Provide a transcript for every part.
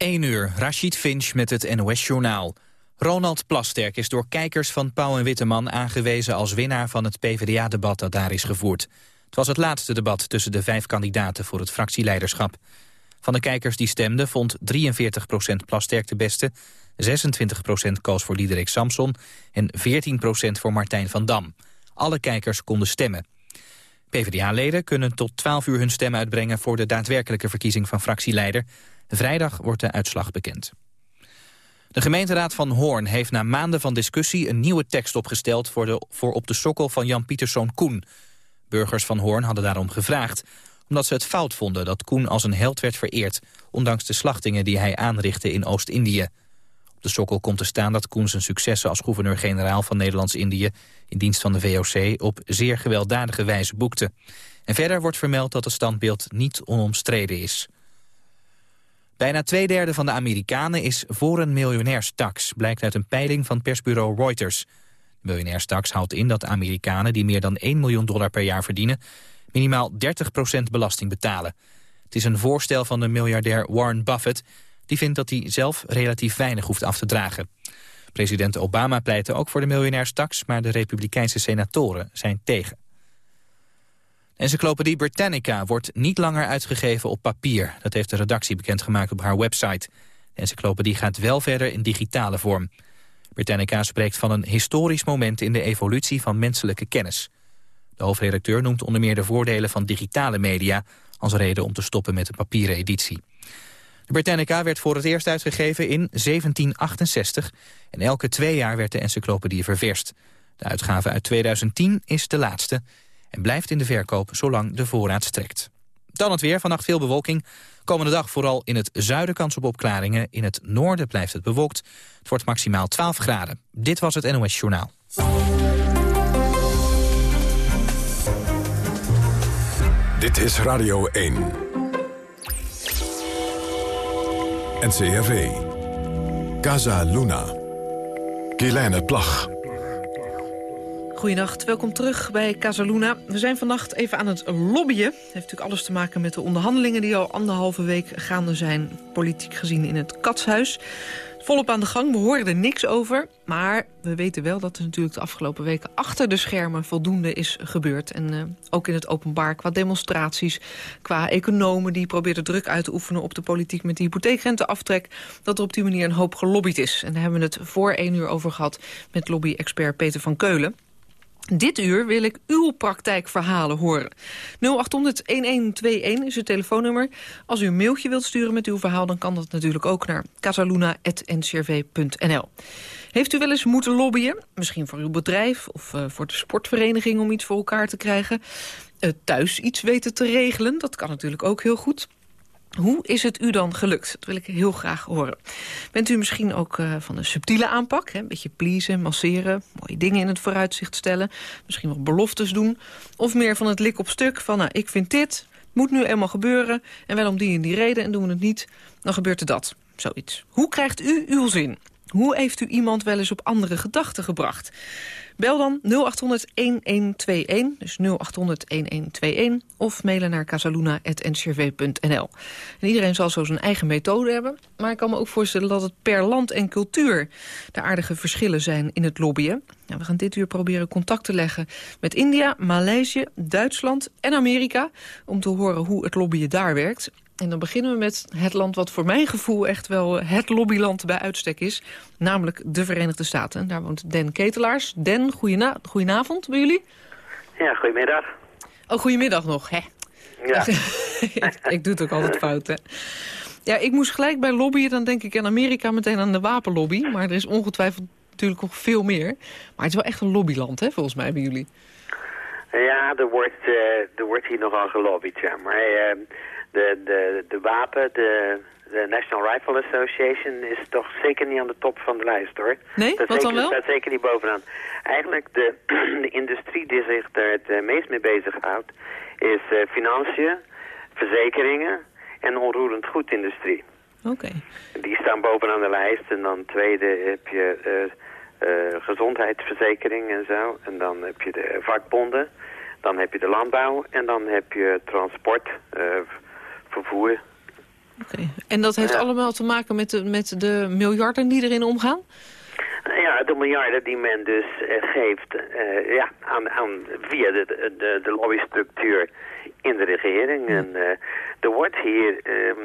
1 uur, Rashid Finch met het NOS-journaal. Ronald Plasterk is door kijkers van Pauw en Witteman aangewezen als winnaar van het PvdA-debat dat daar is gevoerd. Het was het laatste debat tussen de vijf kandidaten voor het fractieleiderschap. Van de kijkers die stemden vond 43% Plasterk de beste, 26% koos voor Diederik Samson en 14% voor Martijn van Dam. Alle kijkers konden stemmen. PvdA-leden kunnen tot 12 uur hun stem uitbrengen voor de daadwerkelijke verkiezing van fractieleider. Vrijdag wordt de uitslag bekend. De gemeenteraad van Hoorn heeft na maanden van discussie een nieuwe tekst opgesteld voor, de, voor op de sokkel van Jan Pieterszoon Koen. Burgers van Hoorn hadden daarom gevraagd, omdat ze het fout vonden dat Koen als een held werd vereerd, ondanks de slachtingen die hij aanrichtte in Oost-Indië. Op de sokkel komt te staan dat Koen zijn successen als gouverneur-generaal van Nederlands-Indië in dienst van de VOC op zeer gewelddadige wijze boekte. En verder wordt vermeld dat het standbeeld niet onomstreden is. Bijna twee derde van de Amerikanen is voor een miljonairstax, blijkt uit een peiling van persbureau Reuters. De miljonairstax houdt in dat Amerikanen die meer dan 1 miljoen dollar per jaar verdienen, minimaal 30% belasting betalen. Het is een voorstel van de miljardair Warren Buffett, die vindt dat hij zelf relatief weinig hoeft af te dragen. President Obama pleitte ook voor de miljonairstax, maar de republikeinse senatoren zijn tegen. Encyclopedie Britannica wordt niet langer uitgegeven op papier. Dat heeft de redactie bekendgemaakt op haar website. De encyclopedie gaat wel verder in digitale vorm. Britannica spreekt van een historisch moment in de evolutie van menselijke kennis. De hoofdredacteur noemt onder meer de voordelen van digitale media... als reden om te stoppen met de papieren editie. De Britannica werd voor het eerst uitgegeven in 1768... en elke twee jaar werd de encyclopedie ververst. De uitgave uit 2010 is de laatste en blijft in de verkoop zolang de voorraad strekt. Dan het weer, vannacht veel bewolking. Komende dag vooral in het zuiden kans op opklaringen. In het noorden blijft het bewolkt. Het wordt maximaal 12 graden. Dit was het NOS Journaal. Dit is Radio 1. NCRV. Casa Luna. Kielijne Plag. Goedenacht, welkom terug bij Casaluna. We zijn vannacht even aan het lobbyen. Het heeft natuurlijk alles te maken met de onderhandelingen... die al anderhalve week gaande zijn, politiek gezien, in het Katshuis. Volop aan de gang, we horen er niks over. Maar we weten wel dat er natuurlijk de afgelopen weken... achter de schermen voldoende is gebeurd. En uh, ook in het openbaar qua demonstraties, qua economen... die probeerden druk uit te oefenen op de politiek met de hypotheekrenteaftrek... dat er op die manier een hoop gelobbyd is. En daar hebben we het voor één uur over gehad... met lobby-expert Peter van Keulen. Dit uur wil ik uw praktijkverhalen horen. 0800-1121 is het telefoonnummer. Als u een mailtje wilt sturen met uw verhaal... dan kan dat natuurlijk ook naar casaluna.ncrv.nl. Heeft u wel eens moeten lobbyen? Misschien voor uw bedrijf of uh, voor de sportvereniging om iets voor elkaar te krijgen. Uh, thuis iets weten te regelen, dat kan natuurlijk ook heel goed. Hoe is het u dan gelukt? Dat wil ik heel graag horen. Bent u misschien ook uh, van een subtiele aanpak? Hè? Een beetje pleasen, masseren, mooie dingen in het vooruitzicht stellen. Misschien wel beloftes doen. Of meer van het lik op stuk van, nou, ik vind dit, moet nu eenmaal gebeuren. En wel om die en die reden en doen we het niet, dan gebeurt er dat. Zoiets. Hoe krijgt u uw zin? Hoe heeft u iemand wel eens op andere gedachten gebracht? Bel dan 0800-1121, dus 0800-1121... of mailen naar casaluna.ncrv.nl. En iedereen zal zo zijn eigen methode hebben... maar ik kan me ook voorstellen dat het per land en cultuur... de aardige verschillen zijn in het lobbyen. Nou, we gaan dit uur proberen contact te leggen met India, Maleisië, Duitsland en Amerika... om te horen hoe het lobbyen daar werkt. En dan beginnen we met het land wat voor mijn gevoel echt wel het lobbyland bij uitstek is. Namelijk de Verenigde Staten. Daar woont Den Ketelaars. Den, goedenavond bij jullie. Ja, goedemiddag. Oh, goedemiddag nog, hè? Ja. ik doe het ook altijd fout, hè? Ja, ik moest gelijk bij lobbyen, dan denk ik in Amerika meteen aan de wapenlobby. Maar er is ongetwijfeld natuurlijk nog veel meer. Maar het is wel echt een lobbyland, hè, volgens mij bij jullie. Ja, er wordt, uh, er wordt hier nogal gelobbyd, ja. Maar uh, de, de, de wapen, de, de National Rifle Association is toch zeker niet aan de top van de lijst, hoor. Nee, dat wat zeker, dan wel? staat zeker niet bovenaan. Eigenlijk de, de industrie die zich er het uh, meest mee bezighoudt... is uh, financiën, verzekeringen en onroerend goedindustrie. Oké. Okay. Die staan bovenaan de lijst. En dan tweede heb je uh, gezondheidsverzekering en zo. En dan heb je de vakbonden. Dan heb je de landbouw. En dan heb je transport, vervoer. Oké. En dat heeft Ja. allemaal te maken met de, met de miljarden die erin omgaan? Ja, de miljarden die men dus eh, geeft eh, ja, aan, aan, via de, de, de lobbystructuur in de regering. En eh, er wordt hier, ehm,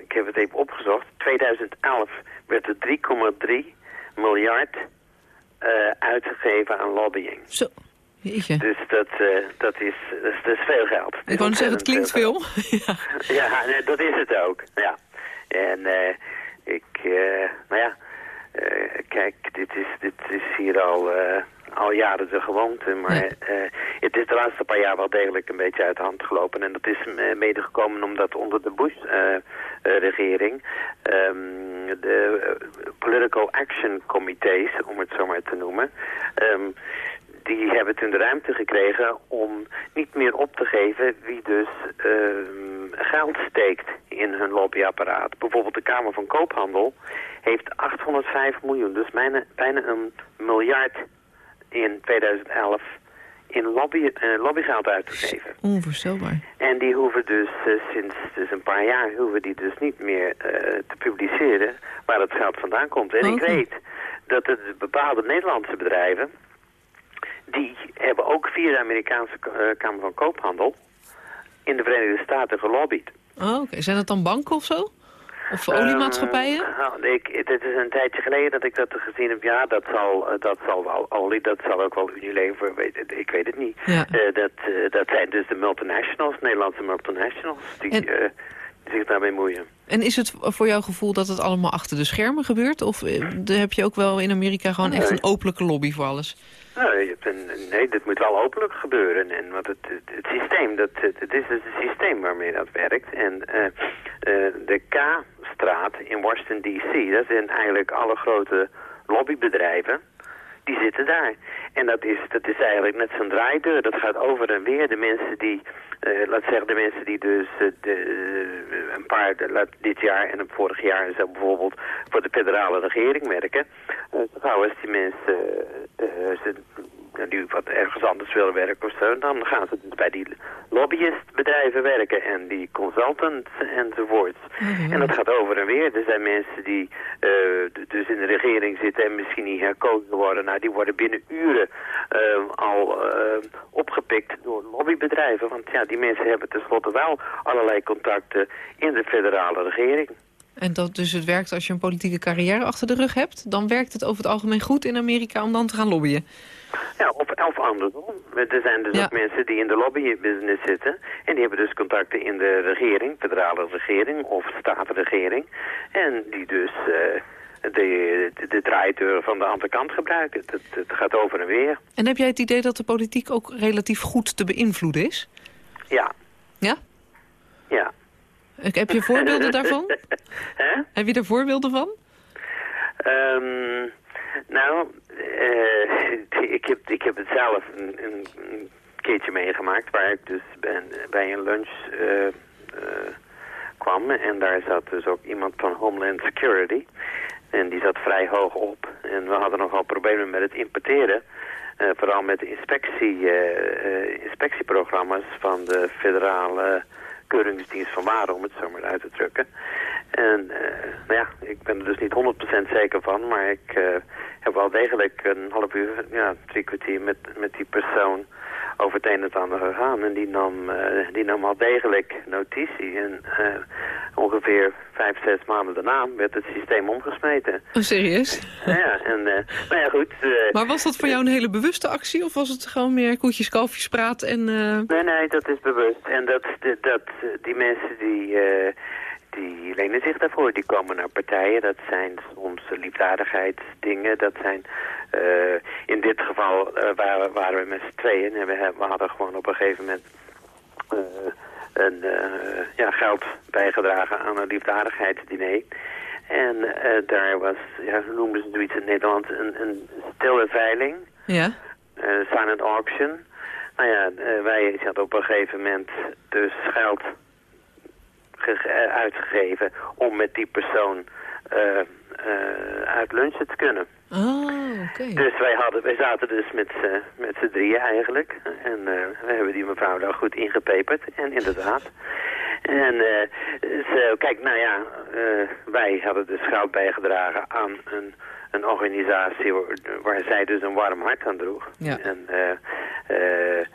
ik heb het even opgezocht, 2011 werd er 3,3 miljard uitgegeven aan lobbying. Zo, jeetje. Dus dat, eh, dat, is, dat, is, dat is veel geld. Ik wou zeggen, het klinkt veel. ja. Ja, nee, dat is het ook. Ja. En eh, ik, eh, nou ja, kijk, dit is, dit is hier al, al jaren de gewoonte. Maar Ja. eh, het is de laatste paar jaar wel degelijk een beetje uit de hand gelopen. En dat is eh, mede gekomen omdat onder de Bush-regering de eh, Political Action Committees, om het zo maar te noemen... ehm, die hebben toen de ruimte gekregen om niet meer op te geven wie dus ehm, geld steekt in hun lobbyapparaat. Bijvoorbeeld de Kamer van Koophandel heeft 805 miljoen, dus bijna, bijna een miljard in 2011 in lobby, eh, lobbygeld uitgegeven. Onvoorstelbaar. En die hoeven dus eh, sinds dus een paar jaar hoeven die dus niet meer eh, te publiceren waar het geld vandaan komt. En ik weet dat er bepaalde Nederlandse bedrijven die hebben ook via de Amerikaanse eh, Kamer van Koophandel in de Verenigde Staten gelobbyd. Oh, oké. Zijn dat dan banken of zo? Of oliemaatschappijen? Eh, nou, ik, het is een tijdje geleden dat ik dat gezien heb. Ja, dat zal, eh, dat zal wel olie, dat zal ook wel Unilever, weet, ik weet het niet. Ja. Eh, dat, dat zijn dus de multinationals, Nederlandse multinationals, die, En- die zich daarmee moeien. En is het voor jouw gevoel dat het allemaal achter de schermen gebeurt? Of eh, heb je ook wel in Amerika gewoon echt Nee. een openlijke lobby voor alles? Een, nee, dit moet wel openlijk gebeuren. En wat het, het, het systeem, dat, het, het is dus het systeem waarmee dat werkt. En eh, eh, de K-straat in Washington D.C., dat zijn eigenlijk alle grote lobbybedrijven, die zitten daar. En dat is, dat is eigenlijk net zo'n draaideur. Dat gaat over en weer. De mensen die, eh, laat zeggen, de mensen die dus eh, de, eh, een paar, laat, dit jaar en vorig jaar zo bijvoorbeeld voor de federale regering werken. Uh, als die mensen eh, eh, wat ergens anders willen werken of zo, dan gaan ze bij die lobbyistbedrijven werken en die consultants enzovoorts. En dat gaat over en weer. Er zijn mensen die eh, dus in de regering zitten en misschien niet herkozen worden. Nou, die worden binnen uren eh, al opgepikt door lobbybedrijven. Want ja, die mensen hebben tenslotte wel allerlei contacten in de federale regering. En dat dus het werkt als je een politieke carrière achter de rug hebt... dan werkt het over het algemeen goed in Amerika om dan te gaan lobbyen. Ja, of, of andersom. Er zijn dus Ja. ook mensen die in de lobbybusiness zitten. En die hebben dus contacten in de regering, federale regering of statenregering. En die dus eh, de, de, de draaideur van de andere kant gebruiken. Het, het gaat over en weer. En heb jij het idee dat de politiek ook relatief goed te beïnvloeden is? Ja, Ja? ja. Heb je voorbeelden daarvan? Hè? Heb je er voorbeelden van? Ehm, nou, eh, ik, heb, ik heb het zelf een, keertje meegemaakt waar ik dus ben, bij een lunch eh, eh, kwam. En daar zat dus ook iemand van Homeland Security. En die zat vrij hoog op. En we hadden nogal problemen met het importeren. Eh, vooral met de inspectie, eh, eh, inspectieprogramma's van de federale van om het zo maar uit te drukken. En eh, nou ja, ik ben er dus niet 100% zeker van, maar ik eh, heb wel degelijk een half uur, ja, drie kwartier met, met die persoon over het een en het ander gegaan. En die nam, eh, die nam al degelijk notitie. En eh, ongeveer vijf, zes maanden daarna werd het systeem omgesmeten. Oh, serieus? ja, en eh, nou ja, goed. Maar was dat voor jou een hele bewuste actie? Of was het gewoon meer koetjes, kalfjes praat en... Nee, nee, dat is bewust. En dat, dat, dat die mensen die, die lenen zich daarvoor. Die komen naar partijen. Dat zijn soms liefdadigheidsdingen. Dat zijn, eh, in dit geval eh, waren, waren we met z'n tweeën. En we, hebben- we hadden gewoon op een gegeven moment eh, een, ja, geld bijgedragen aan een liefdadigheidsdiner. En eh, daar was, ja, hoe noemden ze zoiets in het Nederlands, een, een stille veiling ja? silent auction. Nou ja, wij hadden op een gegeven moment dus geld ge- uitgegeven om met die persoon eh, eh, uit lunchen te kunnen. Oh, oké. Dus wij, hadden, wij zaten dus met, z'n- met z'n drieën eigenlijk. En eh, we hebben die mevrouw daar goed ingepeperd. En inderdaad. En uh, zo, kijk, nou ja, uh, wij hadden dus geld bijgedragen aan een, een organisatie waar, waar, zij dus een warm hart aan droeg. Ja. En, uh,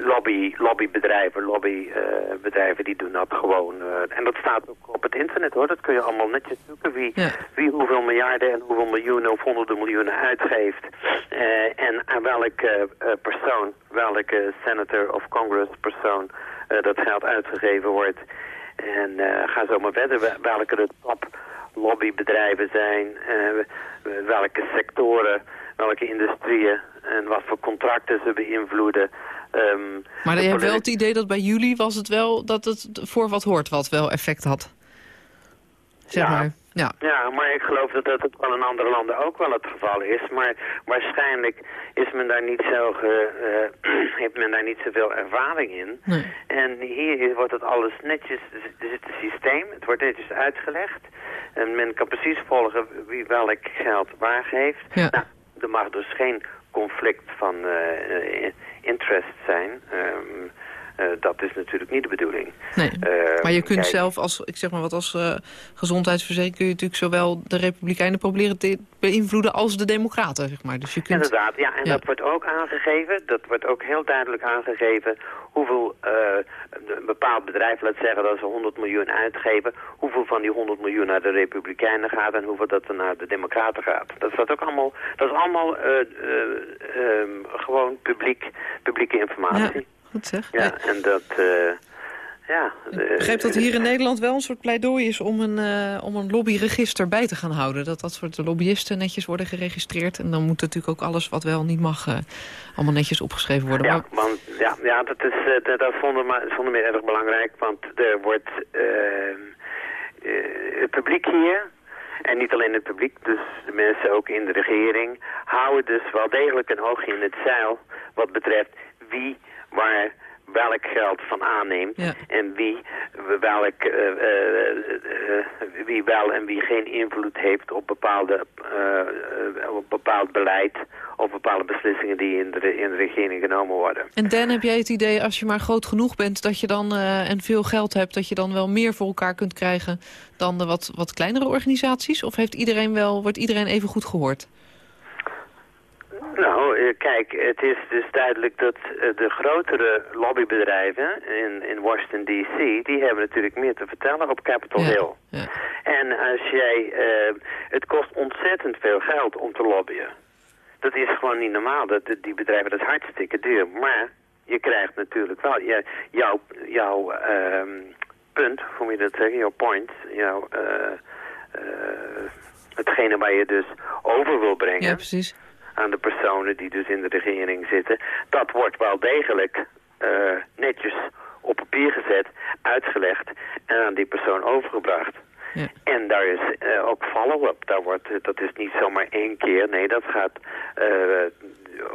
lobby, lobbybedrijven, lobbybedrijven die doen dat gewoon. Uh, en dat staat ook op het internet hoor, dat kun je allemaal netjes zoeken. Wie, ja. wie hoeveel miljarden en hoeveel miljoenen of honderden miljoenen uitgeeft. Uh, en aan welke uh, persoon, welke senator of congresspersoon dat geld uitgegeven wordt. En ga zo maar verder, welke de top lobbybedrijven zijn, welke sectoren, welke industrieën en wat voor contracten ze beïnvloeden. Um, maar je hebt wel het idee dat bij jullie was het wel dat het voor wat hoort wat wel effect had. Zeg ja. maar. Ja. ja, maar ik geloof dat dat wel in andere landen ook wel het geval is. Maar waarschijnlijk is men daar niet zo ge, uh, heeft men daar niet zoveel ervaring in. Nee. En hier wordt het alles netjes, er zit een systeem, het wordt netjes uitgelegd. En men kan precies volgen wie welk geld waar geeft. Ja. Nou, er mag dus geen conflict van uh, interest zijn. Um, uh, dat is natuurlijk niet de bedoeling. Nee, uh, maar je kunt kijk, zelf als, ik zeg maar wat als uh, gezondheidsverzekering... kun je natuurlijk zowel de Republikeinen proberen te beïnvloeden als de Democraten, zeg maar. Dus je kunt... Inderdaad, ja. En Ja. dat wordt ook aangegeven. Dat wordt ook heel duidelijk aangegeven hoeveel een bepaald bedrijf, laat zeggen dat ze 100 miljoen uitgeven, hoeveel van die 100 miljoen naar de Republikeinen gaat en hoeveel dat er naar de Democraten gaat. Dat is dat ook allemaal, dat is allemaal um, gewoon publiek, publieke informatie. Ja, goed zeg. Ja, en dat, uh, ja. Ik begreep dat hier in Nederland wel een soort pleidooi is om een, uh, om een lobbyregister bij te gaan houden. Dat dat soort lobbyisten netjes worden geregistreerd. En dan moet natuurlijk ook alles wat wel niet mag uh, allemaal netjes opgeschreven worden. Ja, Maar- want, ja, ja dat is dat, dat vonden we zonder meer erg belangrijk, want er wordt het publiek hier, en niet alleen het publiek, dus de mensen ook in de regering, houden dus wel degelijk een oogje in het zeil wat betreft wie waar welk geld van aanneemt Ja. en wie, welk, uh, uh, wie wel en wie geen invloed heeft op, bepaalde, uh, op bepaald beleid of bepaalde beslissingen die in de, in de regering genomen worden. En Dan, heb jij het idee als je maar groot genoeg bent dat je dan, en veel geld hebt... dat je dan wel meer voor elkaar kunt krijgen dan de wat, wat kleinere organisaties? Of heeft iedereen wel, wordt iedereen even goed gehoord? Nou, uh, kijk, het is dus duidelijk dat uh, de grotere lobbybedrijven in, in Washington D.C. die hebben natuurlijk meer te vertellen op Capitol Ja, Hill. ja. En als jij, uh, het kost ontzettend veel geld om te lobbyen. Dat is gewoon niet normaal. Dat, die bedrijven, dat is hartstikke duur. Maar je krijgt natuurlijk wel, je, jouw, jouw um, punt, hoe moet je dat zeggen, jouw point, jouw, hetgene waar je dus over wil brengen Ja, precies. Aan de personen die dus in de regering zitten, dat wordt wel degelijk uh, netjes op papier gezet, uitgelegd en aan die persoon overgebracht. Ja. En daar is uh, ook follow-up. Daar wordt, dat is niet zomaar één keer. Nee, dat gaat uh,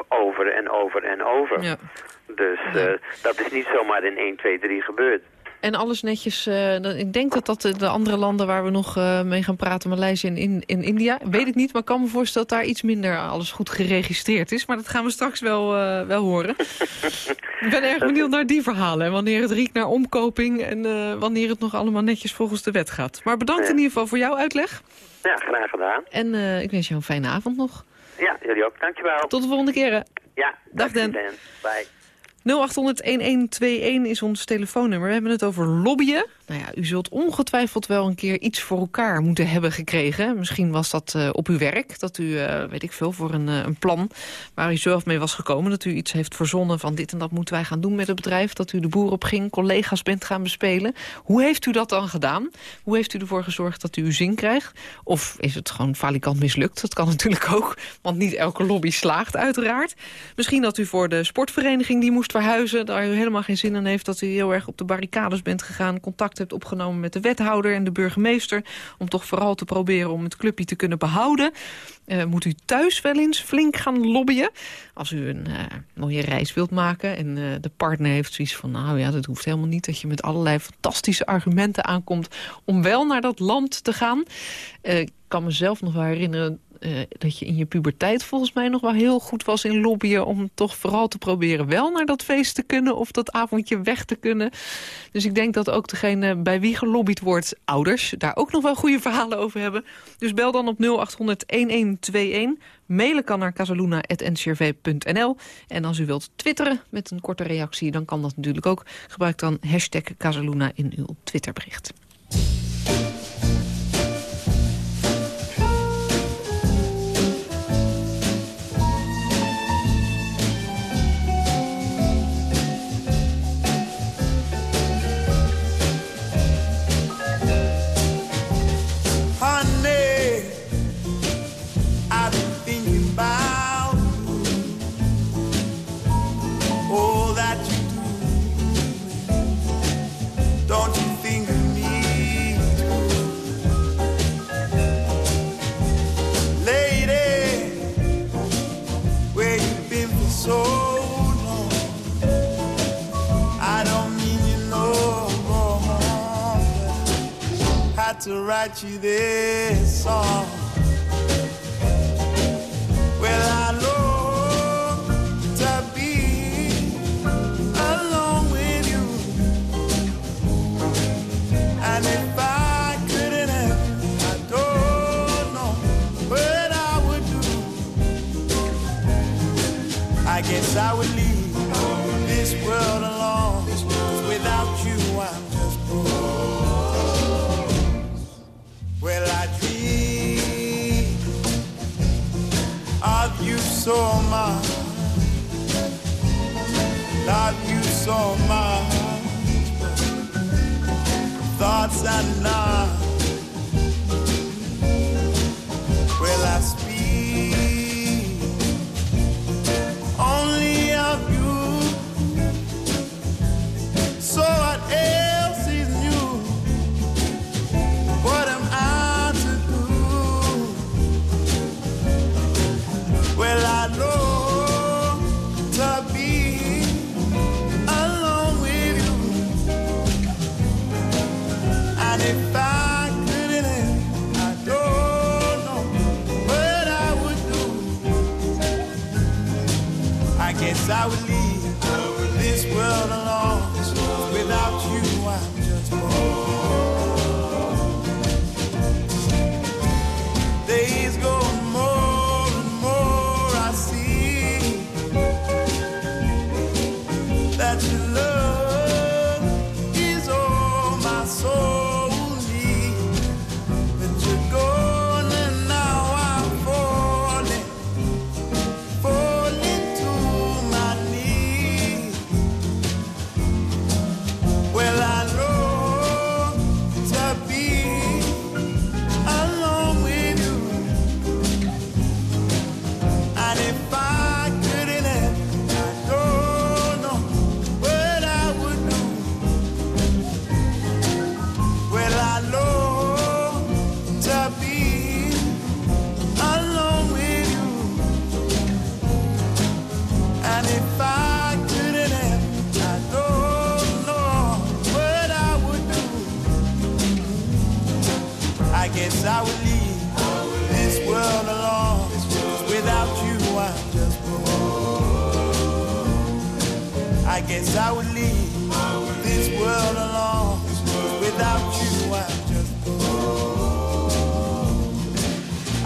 over en over en over. Ja. Dus Ja. dat is niet zomaar in 1, 2, 3 gebeurd. En alles netjes, uh, ik denk dat dat de, de andere landen waar we nog uh, mee gaan praten, Maleisië en in, in India, weet ik niet, maar ik kan me voorstellen dat daar iets minder alles goed geregistreerd is. Maar dat gaan we straks wel, uh, wel horen. ik ben erg benieuwd naar die verhalen. En wanneer het riekt naar omkoping en wanneer het nog allemaal netjes volgens de wet gaat. Maar bedankt in ieder geval voor jouw uitleg. Ja, graag gedaan. En ik wens jou een fijne avond nog. Ja, jullie ook. Dankjewel. Tot de volgende keer. hè. Ja, Dag, Dan. Dan. Bye. 0800-1121 is ons telefoonnummer. We hebben het over lobbyen. Nou ja, u zult ongetwijfeld wel een keer iets voor elkaar moeten hebben gekregen. Misschien was dat uh, op uw werk, dat u, uh, weet ik veel, voor een, uh, een plan... waar u zelf mee was gekomen, dat u iets heeft verzonnen van dit en dat moeten wij gaan doen met het bedrijf. Dat u de boer op ging, collega's bent gaan bespelen. Hoe heeft u dat dan gedaan? Hoe heeft u ervoor gezorgd dat u uw zin krijgt? Of is het gewoon falikant mislukt? Dat kan natuurlijk ook, want niet elke lobby slaagt uiteraard. Misschien dat u voor de sportvereniging die moest verhuizen... daar u helemaal geen zin in heeft dat u heel erg op de barricades bent gegaan... contact hebt opgenomen met de wethouder en de burgemeester... om toch vooral te proberen om het clubje te kunnen behouden. Uh, moet u thuis wel eens flink gaan lobbyen? Als u een uh, mooie reis wilt maken en uh, de partner heeft zoiets van... nou ja, dat hoeft helemaal niet dat je met allerlei fantastische argumenten aankomt... om wel naar dat land te gaan. Ik kan mezelf nog wel herinneren eh, dat je in je puberteit volgens mij nog wel heel goed was in lobbyen... om toch vooral te proberen wel naar dat feest te kunnen... of dat avondje weg te kunnen. Dus ik denk dat ook degene bij wie gelobbyd wordt, ouders... daar ook nog wel goede verhalen over hebben. Dus bel dan op 0800-1121. Mailen kan naar casaluna.ncrv.nl. En als u wilt twitteren met een korte reactie... dan kan dat natuurlijk ook. Gebruik dan hashtag Casaluna in uw Twitterbericht. To write you this song. So much, love you so much. Thoughts are not.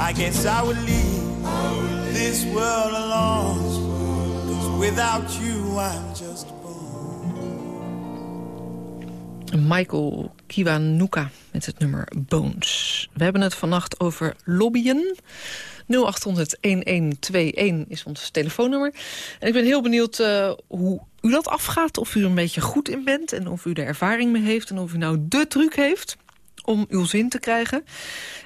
I guess I would leave this world alone. without you, I'm just Michael Kiwanuka met het nummer Bones. We hebben het vannacht over lobbyen. 0800-1121 is ons telefoonnummer. En ik ben heel benieuwd uh, hoe u dat afgaat. Of u er een beetje goed in bent en of u er ervaring mee heeft... en of u nou de truc heeft om uw zin te krijgen.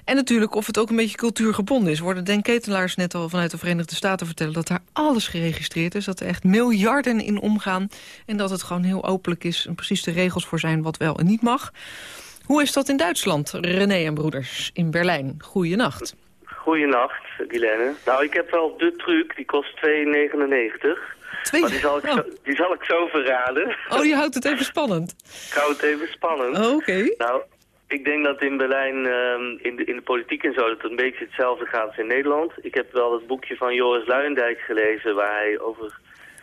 En natuurlijk of het ook een beetje cultuurgebonden is. Worden Denk Ketelaars net al vanuit de Verenigde Staten vertellen... dat daar alles geregistreerd is, dat er echt miljarden in omgaan... en dat het gewoon heel openlijk is en precies de regels voor zijn... wat wel en niet mag. Hoe is dat in Duitsland, René en broeders, in Berlijn? Goeienacht. Goeienacht, Guilaine. Nou, ik heb wel de truc, die kost 2,99. Twee... Maar die zal, ik oh. zo, die zal ik zo verraden. Oh, je houdt het even spannend. Ik hou het even spannend. Oh, Oké. Okay. Nou, Ik denk dat in Berlijn, ehm, in, de, in de politiek en zo, dat het een beetje hetzelfde gaat als in Nederland. Ik heb wel het boekje van Joris Luijendijk gelezen, waar hij over...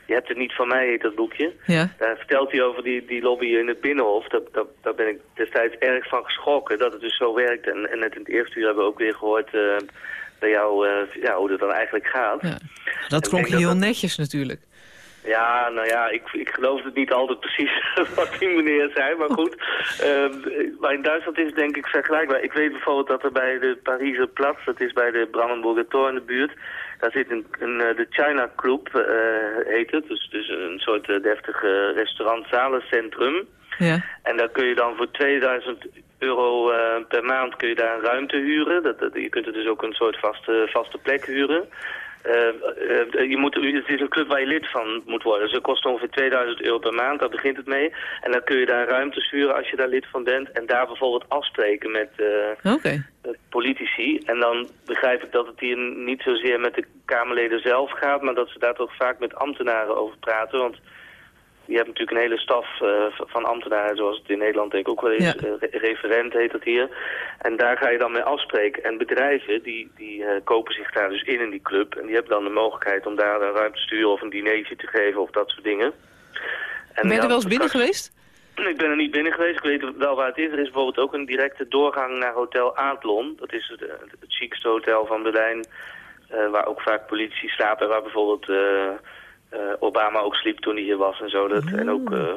Je hebt het niet van mij, heet dat boekje. Ja. Daar vertelt hij over die, die lobby in het Binnenhof. Daar, daar, daar ben ik destijds erg van geschrokken, dat het dus zo werkt. En, en net in het eerste uur hebben we ook weer gehoord eh, bij jou eh, ja, hoe het dan eigenlijk gaat. ja. Dat klonk dat heel dat- netjes natuurlijk. Ja, nou ja, ik, ik geloof het niet altijd precies wat die meneer zei, maar goed. Ehm, maar in Duitsland is het denk ik vergelijkbaar. Ik weet bijvoorbeeld dat er bij de Pariser Platz, dat is bij de Brandenburger Tor in de buurt, daar zit een, een eh, de China Club, eh, heet het. Dus, dus een soort eh, deftig restaurant-zalencentrum. Ja. En daar kun je dan voor 2000 euro per maand kun je daar een ruimte huren. Dat, dat, je kunt er dus ook een soort vaste, vaste plek huren. Eh, eh, je moet, het is een club waar je lid van moet worden. Dus het kost ongeveer 2000 euro per maand, daar begint het mee. En dan kun je daar ruimtes huren als je daar lid van bent. En daar bijvoorbeeld afspreken met eh, politici. En dan begrijp ik dat het hier niet zozeer met de Kamerleden zelf gaat... maar dat ze daar toch vaak met ambtenaren over praten. Want je hebt natuurlijk een hele staf eh, van ambtenaren, zoals het in Nederland denk ik ook wel is. Ja. Eh, re- referent heet dat hier. En daar ga je dan mee afspreken. En bedrijven die, die eh, kopen zich daar dus in in die club. En die hebben dan de mogelijkheid om daar een ruimte te sturen of een dinertje te geven of dat soort dingen. En Ben je er wel eens binnen geweest? ik ben er niet binnen geweest. Ik weet wel waar het is. Er is bijvoorbeeld ook een directe doorgang naar Hotel Adlon. Dat is het, het chicste hotel van Berlijn. waar ook vaak politici slapen. En waar bijvoorbeeld eh, Obama ook sliep toen hij hier was en zo. Dat, En ook eh,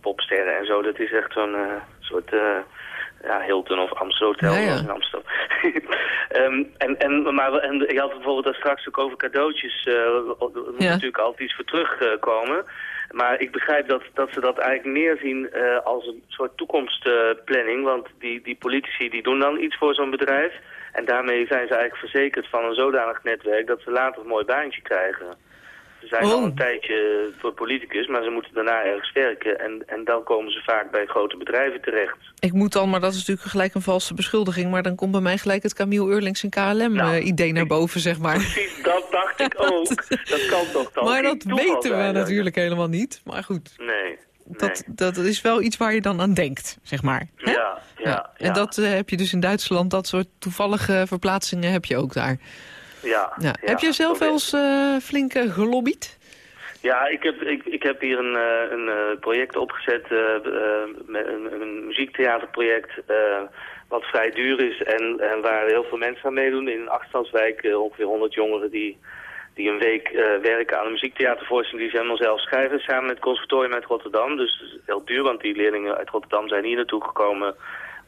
popsterren en zo. Dat is echt zo'n eh, soort... ja, Hilton of Amstel Hotel Ja, ja. zoals in Amsterdam. Ehm, en, en, maar, en je had bijvoorbeeld daar straks ook over cadeautjes. er moet natuurlijk altijd iets voor terugkomen. Maar ik begrijp dat, dat ze dat eigenlijk meer zien als een soort toekomstplanning. want die, die politici die doen dan iets voor zo'n bedrijf. En daarmee zijn ze eigenlijk verzekerd van een zodanig netwerk dat ze later een mooi baantje krijgen. Ze zijn Oh. al een tijdje voor politicus, maar ze moeten daarna ergens werken. En, en dan komen ze vaak bij grote bedrijven terecht. Ik moet dan, maar dat is natuurlijk gelijk een valse beschuldiging... maar dan komt bij mij gelijk het Camille Eurlings en Nou, KLM-idee naar boven, zeg maar. Precies, dat dacht ik ook. Dat kan toch dan maar dat weten we natuurlijk helemaal niet. Maar goed, Nee. dat, dat is wel iets waar je dan aan denkt, zeg maar. Nee. Ja, ja, En ja. dat eh, heb je dus in Duitsland, dat soort toevallige verplaatsingen heb je ook daar. Ja, Ja. heb je zelf wel eens eh, flink gelobbyd? Ja, ik heb, ik, ik heb hier een, eh, een eh, project opgezet, met een, een muziektheaterproject, wat vrij duur is en, en waar heel veel mensen aan meedoen. In een achterstandswijk ongeveer 100 jongeren die, die een week werken aan een muziektheatervoorstelling die ze helemaal zelf schrijven, samen met het conservatorium uit Rotterdam. Dus het is heel duur, want die leerlingen uit Rotterdam zijn hier naartoe gekomen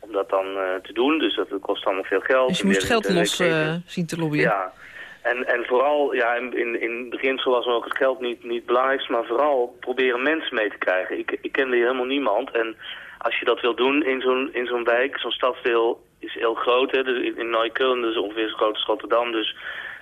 om dat dan eh, te doen. Dus dat kost allemaal veel geld. Dus je moest geld los eh, zien te lobbyen. Ja, en, en vooral, ja, in, in, beginsel was ook het geld niet, niet belangrijkst, maar vooral proberen mensen mee te krijgen. Ik, ik kende hier helemaal niemand en als je dat wil doen in zo'n in zo'n wijk, zo'n stadsdeel is heel groot, hè, dus in, in Neukölln, dus ongeveer zo groot als Rotterdam, dus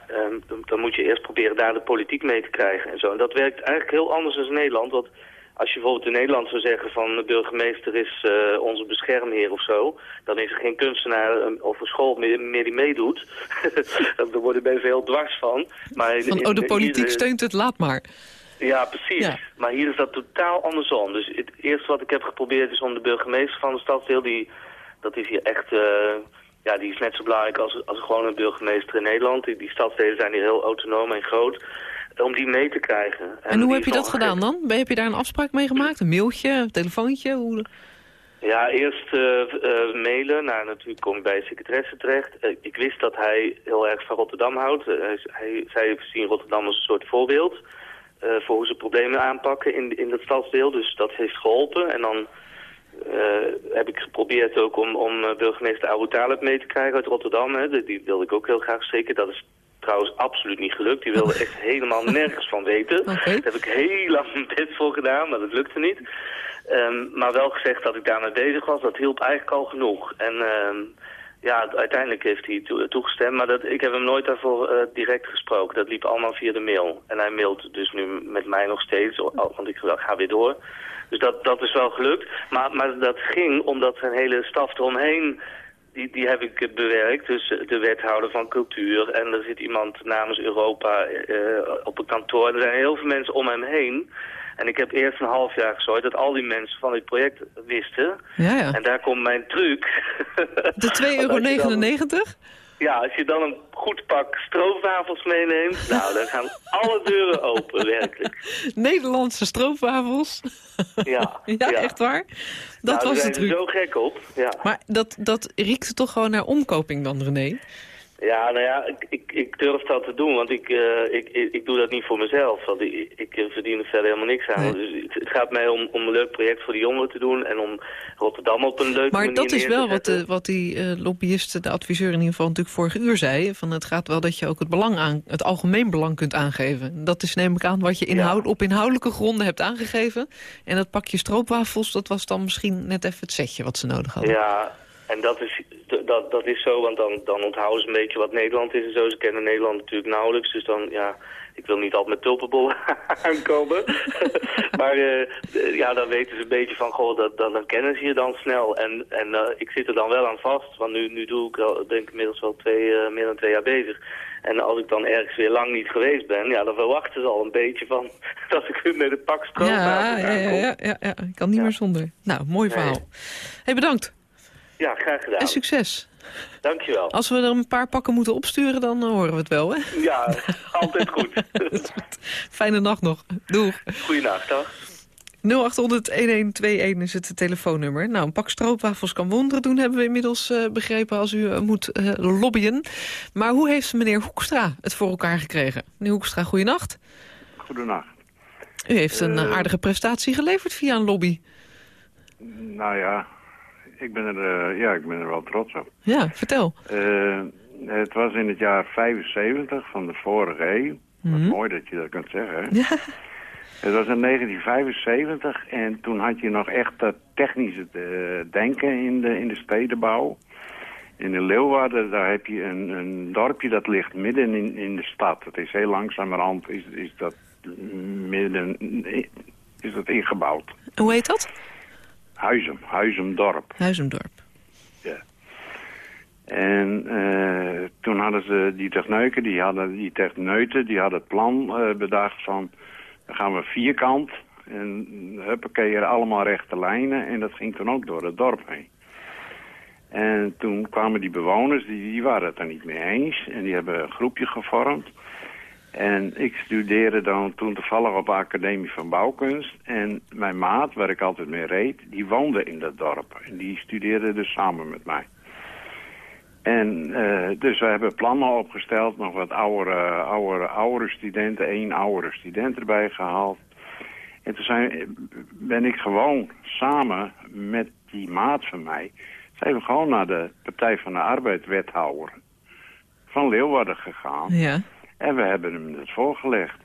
ehm, dan, dan moet je eerst proberen daar de politiek mee te krijgen en zo. En dat werkt eigenlijk heel anders dan in Nederland, want als je bijvoorbeeld in Nederland zou zeggen van de burgemeester is eh, onze beschermheer of zo, dan is er geen kunstenaar eh, of een school meer, meer die meedoet. Daar worden mensen heel dwars van. Maar in- Van, in- oh, de politiek steunt het, laat maar. Ja, precies. Ja. Maar hier is dat totaal andersom. Dus het eerste wat ik heb geprobeerd is om de burgemeester van de stadsdeel, die, dat is hier echt, eh, ja, die is net zo belangrijk als, als gewoon een burgemeester in Nederland. Die, die stadsdelen zijn hier heel autonoom en groot. Om die mee te krijgen. En, hoe heb je dat gedaan dan? Ben- Heb je daar een afspraak mee gemaakt? Een mailtje, een telefoontje? Hoe... Ja, eerst eh, eh, mailen. Nou, natuurlijk kom ik bij de secretaresse terecht. Eh, ik wist dat hij heel erg van Rotterdam houdt. Hij, zij zien Rotterdam als een soort voorbeeld voor hoe ze problemen aanpakken in, in dat stadsdeel. Dus dat heeft geholpen. En dan heb ik geprobeerd ook om, om burgemeester Abu Talib mee te krijgen uit Rotterdam. Hè. Die, die wilde ik ook heel graag strikken. Dat is trouwens absoluut niet gelukt. Die wilde echt helemaal nergens van weten. Oké. Daar heb ik heel lang mijn best voor gedaan, maar dat lukte niet. Ehm, maar wel gezegd dat ik daarmee bezig was, dat hielp eigenlijk al genoeg. En ehm, ja, uiteindelijk heeft hij toe- toegestemd, maar dat, ik heb hem nooit daarvoor eh, direct gesproken. Dat liep allemaal via de mail. En hij mailt dus nu met mij nog steeds, want ik ga weer door. Dus dat, dat is wel gelukt. Maar, maar dat ging omdat zijn hele staf eromheen, die, die heb ik bewerkt. Dus eh, de wethouder van cultuur en er zit iemand namens Europa eh, op een kantoor. Er zijn heel veel mensen om hem heen. En ik heb eerst een half jaar gezorgd dat al die mensen van dit project wisten. Ja, ja. En daar komt mijn truc. De 2,99 euro? Ja, als je dan een goed pak stroopwafels meeneemt, nou, dan gaan alle deuren open, werkelijk. Nederlandse stroopwafels? Ja, ja, echt waar? Dat nou, was het truc. zo gek op, ja. Maar dat, dat riekte toch gewoon naar omkoping dan, René? Ja, nou ja, ik, ik, ik durf dat te doen, want ik, eh, ik, ik, ik doe dat niet voor mezelf. Want ik, ik eh, verdien er verder helemaal niks aan. Nee. Dus het, gaat mij om, om een leuk project voor de jongeren te doen en om Rotterdam op een leuke Maar manier dat is wel wat, de, wat die eh, lobbyist, de adviseur in ieder geval natuurlijk vorige uur zei. Van het gaat wel dat je ook het, belang aan, het algemeen belang kunt aangeven. Dat is neem ik aan wat je inhoud, op inhoudelijke gronden hebt aangegeven. En dat pakje stroopwafels, dat was dan misschien net even het setje wat ze nodig hadden. Ja, en dat is, dat, dat is zo, want dan, dan onthouden ze een beetje wat Nederland is en zo. Ze kennen Nederland natuurlijk nauwelijks, dus dan, ja, ik wil niet altijd met tulpenbollen aankomen. maar eh, ja, dan weten ze een beetje van, goh, dat, dan, dan kennen ze je dan snel. En, en eh, ik zit er dan wel aan vast, want nu, nu doe ik al, denk ik inmiddels wel twee, eh, meer dan twee jaar bezig. En als ik dan ergens weer lang niet geweest ben, ja, dan verwachten ze al een beetje van dat ik weer met een pak stroopwafels ja, ja, ja, ja, ja. ik kan niet meer zonder. Nou, mooi Nee. verhaal. Hey, bedankt Ja, graag gedaan. en succes. Dankjewel. Als we er een paar pakken moeten opsturen, dan eh, horen we het wel, hè? Ja, altijd goed. Fijne nacht nog. Doeg. Goeienacht, dag. 0800-1121 is het telefoonnummer. Nou, een pak stroopwafels kan wonderen doen, hebben we inmiddels eh, begrepen als u eh, moet eh, lobbyen. Maar hoe heeft meneer Hoekstra het voor elkaar gekregen? Meneer Hoekstra, goeienacht. Goedenacht. U heeft een aardige prestatie geleverd via een lobby. Nou ja, ik ben er, eh, ja, ik ben er wel trots op. Ja, vertel. Eh, het was in het jaar 75 van de vorige eeuw. Wat Mhm. mooi dat je dat kunt zeggen. Hè? Ja. Het was in 1975 en toen had je nog echt dat technische eh, denken in de, in de stedenbouw. In de Leeuwarden, daar heb je een, een dorpje dat ligt midden in, in de stad. Het is heel langzamerhand is, is dat midden is dat ingebouwd. Hoe heet dat? Huizum, Huizumdorp. Huizendorp. Ja. En eh, toen hadden ze die techneuken, die hadden die techneuten, die hadden het plan eh, bedacht van, dan gaan we vierkant en huppakee, er allemaal rechte lijnen en dat ging toen ook door het dorp heen. En toen kwamen die bewoners, die, die waren het er niet mee eens en die hebben een groepje gevormd. En ik studeerde dan toen toevallig op de Academie van Bouwkunst. En mijn maat, waar ik altijd mee reed, die woonde in dat dorp. En die studeerde dus samen met mij. En eh, dus we hebben plannen opgesteld, nog wat oudere, oudere, oudere studenten, één oudere student erbij gehaald. En toen zijn, ben ik gewoon samen met die maat van mij, zijn we gewoon naar de Partij van de Arbeid wethouder van Leeuwarden gegaan. Ja. En we hebben hem het voorgelegd.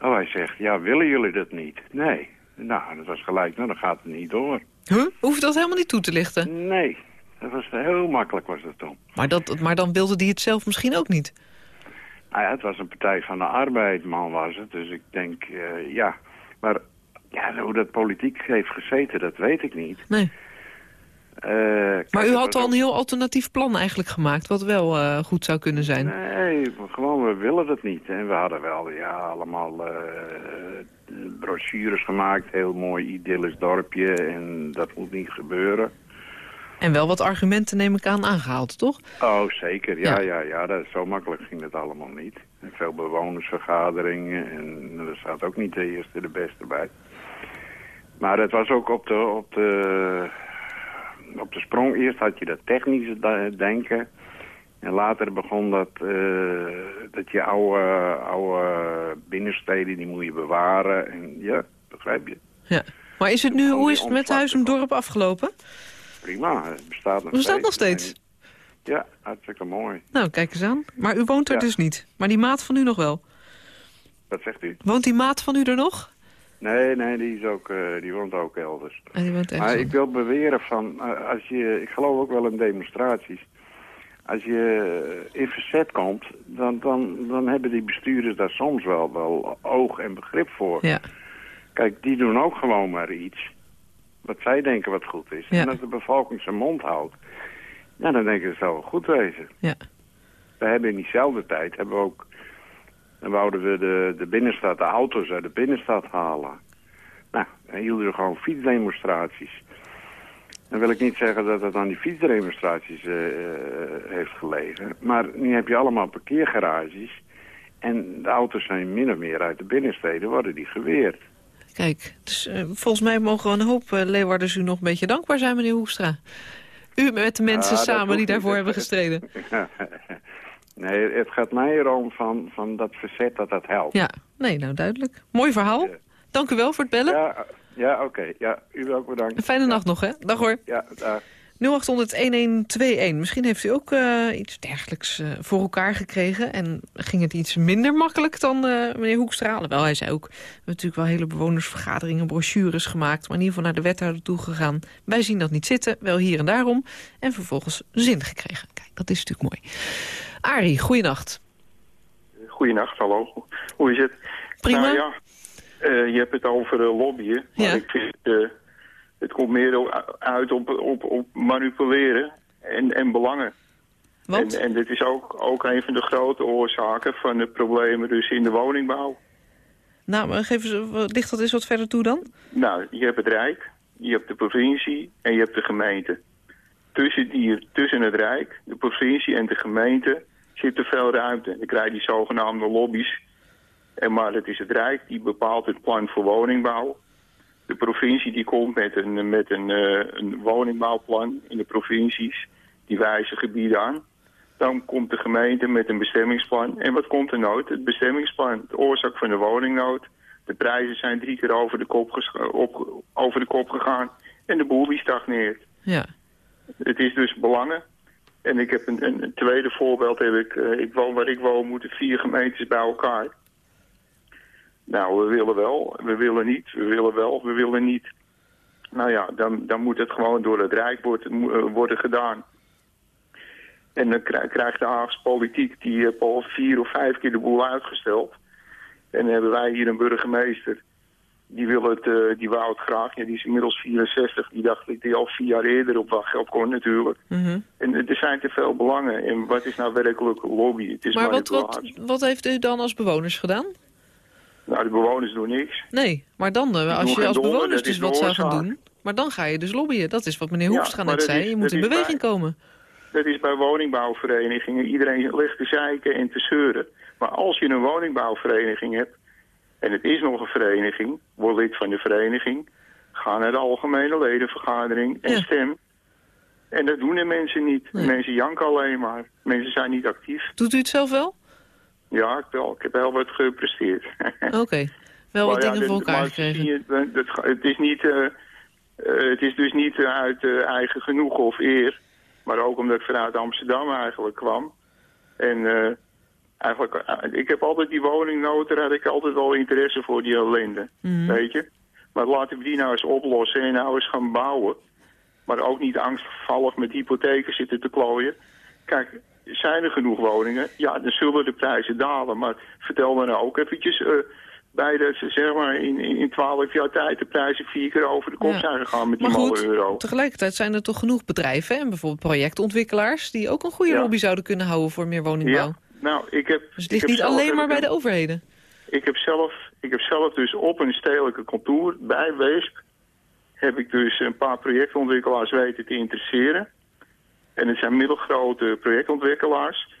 Oh, hij zegt, ja, willen jullie dat niet? Nee. Nou, dat was gelijk, nou, dan gaat het niet door. Huh? Hoef je dat helemaal niet toe te lichten? Nee, dat was heel makkelijk was dat toen. Maar, dat, maar dan wilde die het zelf misschien ook niet. Nou ja, het was een Partij van de Arbeid, man was het. Dus ik denk, eh, ja. Maar ja, hoe dat politiek heeft gezeten, dat weet ik niet. Nee. Eh, Maar u het had al een heel alternatief plan eigenlijk gemaakt... wat wel eh, goed zou kunnen zijn. Nee, gewoon, we willen dat niet. En we hadden wel, ja, allemaal eh, brochures gemaakt. Heel mooi idyllisch dorpje en dat moet niet gebeuren. En wel wat argumenten neem ik aan aangehaald, toch? Oh, zeker. Ja, Ja. ja, ja. dat, zo makkelijk ging het allemaal niet. En veel bewonersvergaderingen en er zat ook niet de eerste de beste bij. Maar het was ook op de, op de, op de sprong. Eerst had je dat technische denken. En later begon dat, eh, dat je oude, oude binnensteden, die moet je bewaren. En ja, begrijp je. Ja. Maar is het nu, hoe is het met omslag Huizendorp afgelopen? Prima, het bestaat nog bestaat steeds. nog steeds? En- Ja, hartstikke mooi. Nou, kijk eens aan. Maar u woont er Ja. dus niet. Maar die maat van u nog wel. Wat zegt u? Woont die maat van u er nog? Nee, nee, die, is ook, eh, die woont ook elders. Ah, die woont Maar ik wil beweren van, eh, als je, ik geloof ook wel in demonstraties. Als je in verzet komt, dan, dan, dan hebben die bestuurders daar soms wel, wel oog en begrip voor. Ja. Kijk, die doen ook gewoon maar iets. Wat zij denken wat goed is. Ja. En als de bevolking zijn mond houdt, ja, dan denken ze het zal wel goed wezen. Ja. We hebben in diezelfde tijd, hebben we ook, dan wouden we de, de binnenstad, de auto's uit de binnenstad halen. Nou, hij hield er gewoon fietsdemonstraties. Dan wil ik niet zeggen dat het aan die fietsdemonstraties uh, heeft gelegen. Maar nu heb je allemaal parkeergarages. En de auto's zijn min of meer uit de binnensteden, worden die geweerd. Kijk, dus, uh, volgens mij mogen we een hoop uh, Leeuwarders u nog een beetje dankbaar zijn, meneer Hoekstra. U met de mensen ja, samen die daarvoor hebben gestreden. nee, het gaat mij erom van, van dat verzet dat dat helpt. Ja, nee, nou duidelijk. Mooi verhaal. Dank u wel voor het bellen. Ja, ja oké. Okay. Ja, u ook bedankt. Een fijne ja. nacht nog, hè? Dag hoor. Ja, dag. 0800-1121. Misschien heeft u ook uh, iets dergelijks uh, voor elkaar gekregen. En ging het iets minder makkelijk dan uh, meneer Hoekstra? Wel, hij zei ook, we hebben natuurlijk wel hele bewonersvergaderingen, brochures gemaakt. Maar in ieder geval naar de wethouder toe gegaan. Wij zien dat niet zitten, wel hier en daarom. En vervolgens zin gekregen. Kijk, dat is natuurlijk mooi. Arie, goeienacht. Goeienacht, hallo. Hoe is het? Prima. Nou, ja, je hebt het over lobbyen. Maar Ja. ik vind... het komt meer uit op, op, op manipuleren en, en belangen. Want? En, en dit is ook, ook een van de grote oorzaken van de problemen dus in de woningbouw. Nou, geef eens, wat- ligt dat eens wat verder toe dan? Nou, je hebt het Rijk, je hebt de provincie en je hebt de gemeente. Tussen, die, tussen het Rijk, de provincie en de gemeente zit er veel ruimte. Dan krijg je die zogenaamde lobby's. En maar het is het Rijk die bepaalt het plan voor woningbouw. De provincie die komt met een, met een, eh, een woningbouwplan in de provincies. Die wijzen gebieden aan. Dan komt de gemeente met een bestemmingsplan. En wat komt er nooit? Het bestemmingsplan. De oorzaak van de woningnood. De prijzen zijn drie keer over de kop, op, over de kop gegaan. En de boel die stagneert. Ja. Het is dus belangen. En ik heb een, tweede voorbeeld. Heb ik, eh, ik woon waar ik woon moeten vier gemeentes bij elkaar. Nou, we willen wel, we willen niet, we willen wel, we willen niet. Nou ja, dan, dan moet het gewoon door het Rijk worden, eh, worden gedaan. En dan krij- krijgt de Haagse politiek, die al vier of vijf keer de boel uitgesteld. En dan hebben wij hier een burgemeester, die, wil het, eh, die wou het graag. Ja, die is inmiddels 64, die dacht ik die al vier jaar eerder op wachtgeld kon natuurlijk. Mhm. En er zijn te veel belangen. En wat is nou werkelijk lobby? Het is Maar wat, manipulatie. wat, wat heeft u dan als bewoners gedaan? Nou, de bewoners doen niks. Nee, maar dan, eh, als je als donder, bewoners dus wat zou gaan doen... maar dan ga je dus lobbyen. Dat is wat meneer Ja, Hoekstra maar net zei. is- je moet in beweging bij- komen. Dat is bij woningbouwverenigingen. Iedereen ligt te zeiken en te zeuren. Maar als je een woningbouwvereniging hebt... en het is nog een vereniging, word lid van de vereniging... ga naar de algemene ledenvergadering en Ja. stem. En dat doen de mensen niet. Nee. Mensen janken alleen maar. Mensen zijn niet actief. Doet u het zelf wel? Ja, ik, wel. ik heb heel wat gepresteerd. Oké. Wel wat ja, dingen voor elkaar gekregen. dat ga- het, is niet, eh, eh, het is dus niet eh, uit eh, eigen genoegen of eer. Maar ook omdat ik vanuit Amsterdam eigenlijk kwam. En eh, eigenlijk, eh, ik heb altijd die woningnood, daar had ik altijd wel interesse voor, die ellende. Mhm. Weet je? Maar laten we die nou eens oplossen en nou eens gaan bouwen. Maar ook niet angstvallig met hypotheken zitten te klooien. Kijk, zijn er genoeg woningen? Ja, dan zullen de prijzen dalen. Maar vertel me nou ook eventjes... eh, bij dat ze zeg maar in, in, in 12 jaar tijd de prijzen vier keer over de kop Ja. zijn gegaan met die Maar malle euro. tegelijkertijd zijn er toch genoeg bedrijven... en bijvoorbeeld projectontwikkelaars... die ook een goede Ja. lobby zouden kunnen houden voor meer woningbouw. Ja, nou, ik heb... Dus het ligt niet zelf- alleen maar bij de overheden. Ik heb, zelf, ik heb zelf dus op een stedelijke kantoor bij Weesp... heb ik dus een paar projectontwikkelaars weten te interesseren. En het zijn middelgrote projectontwikkelaars.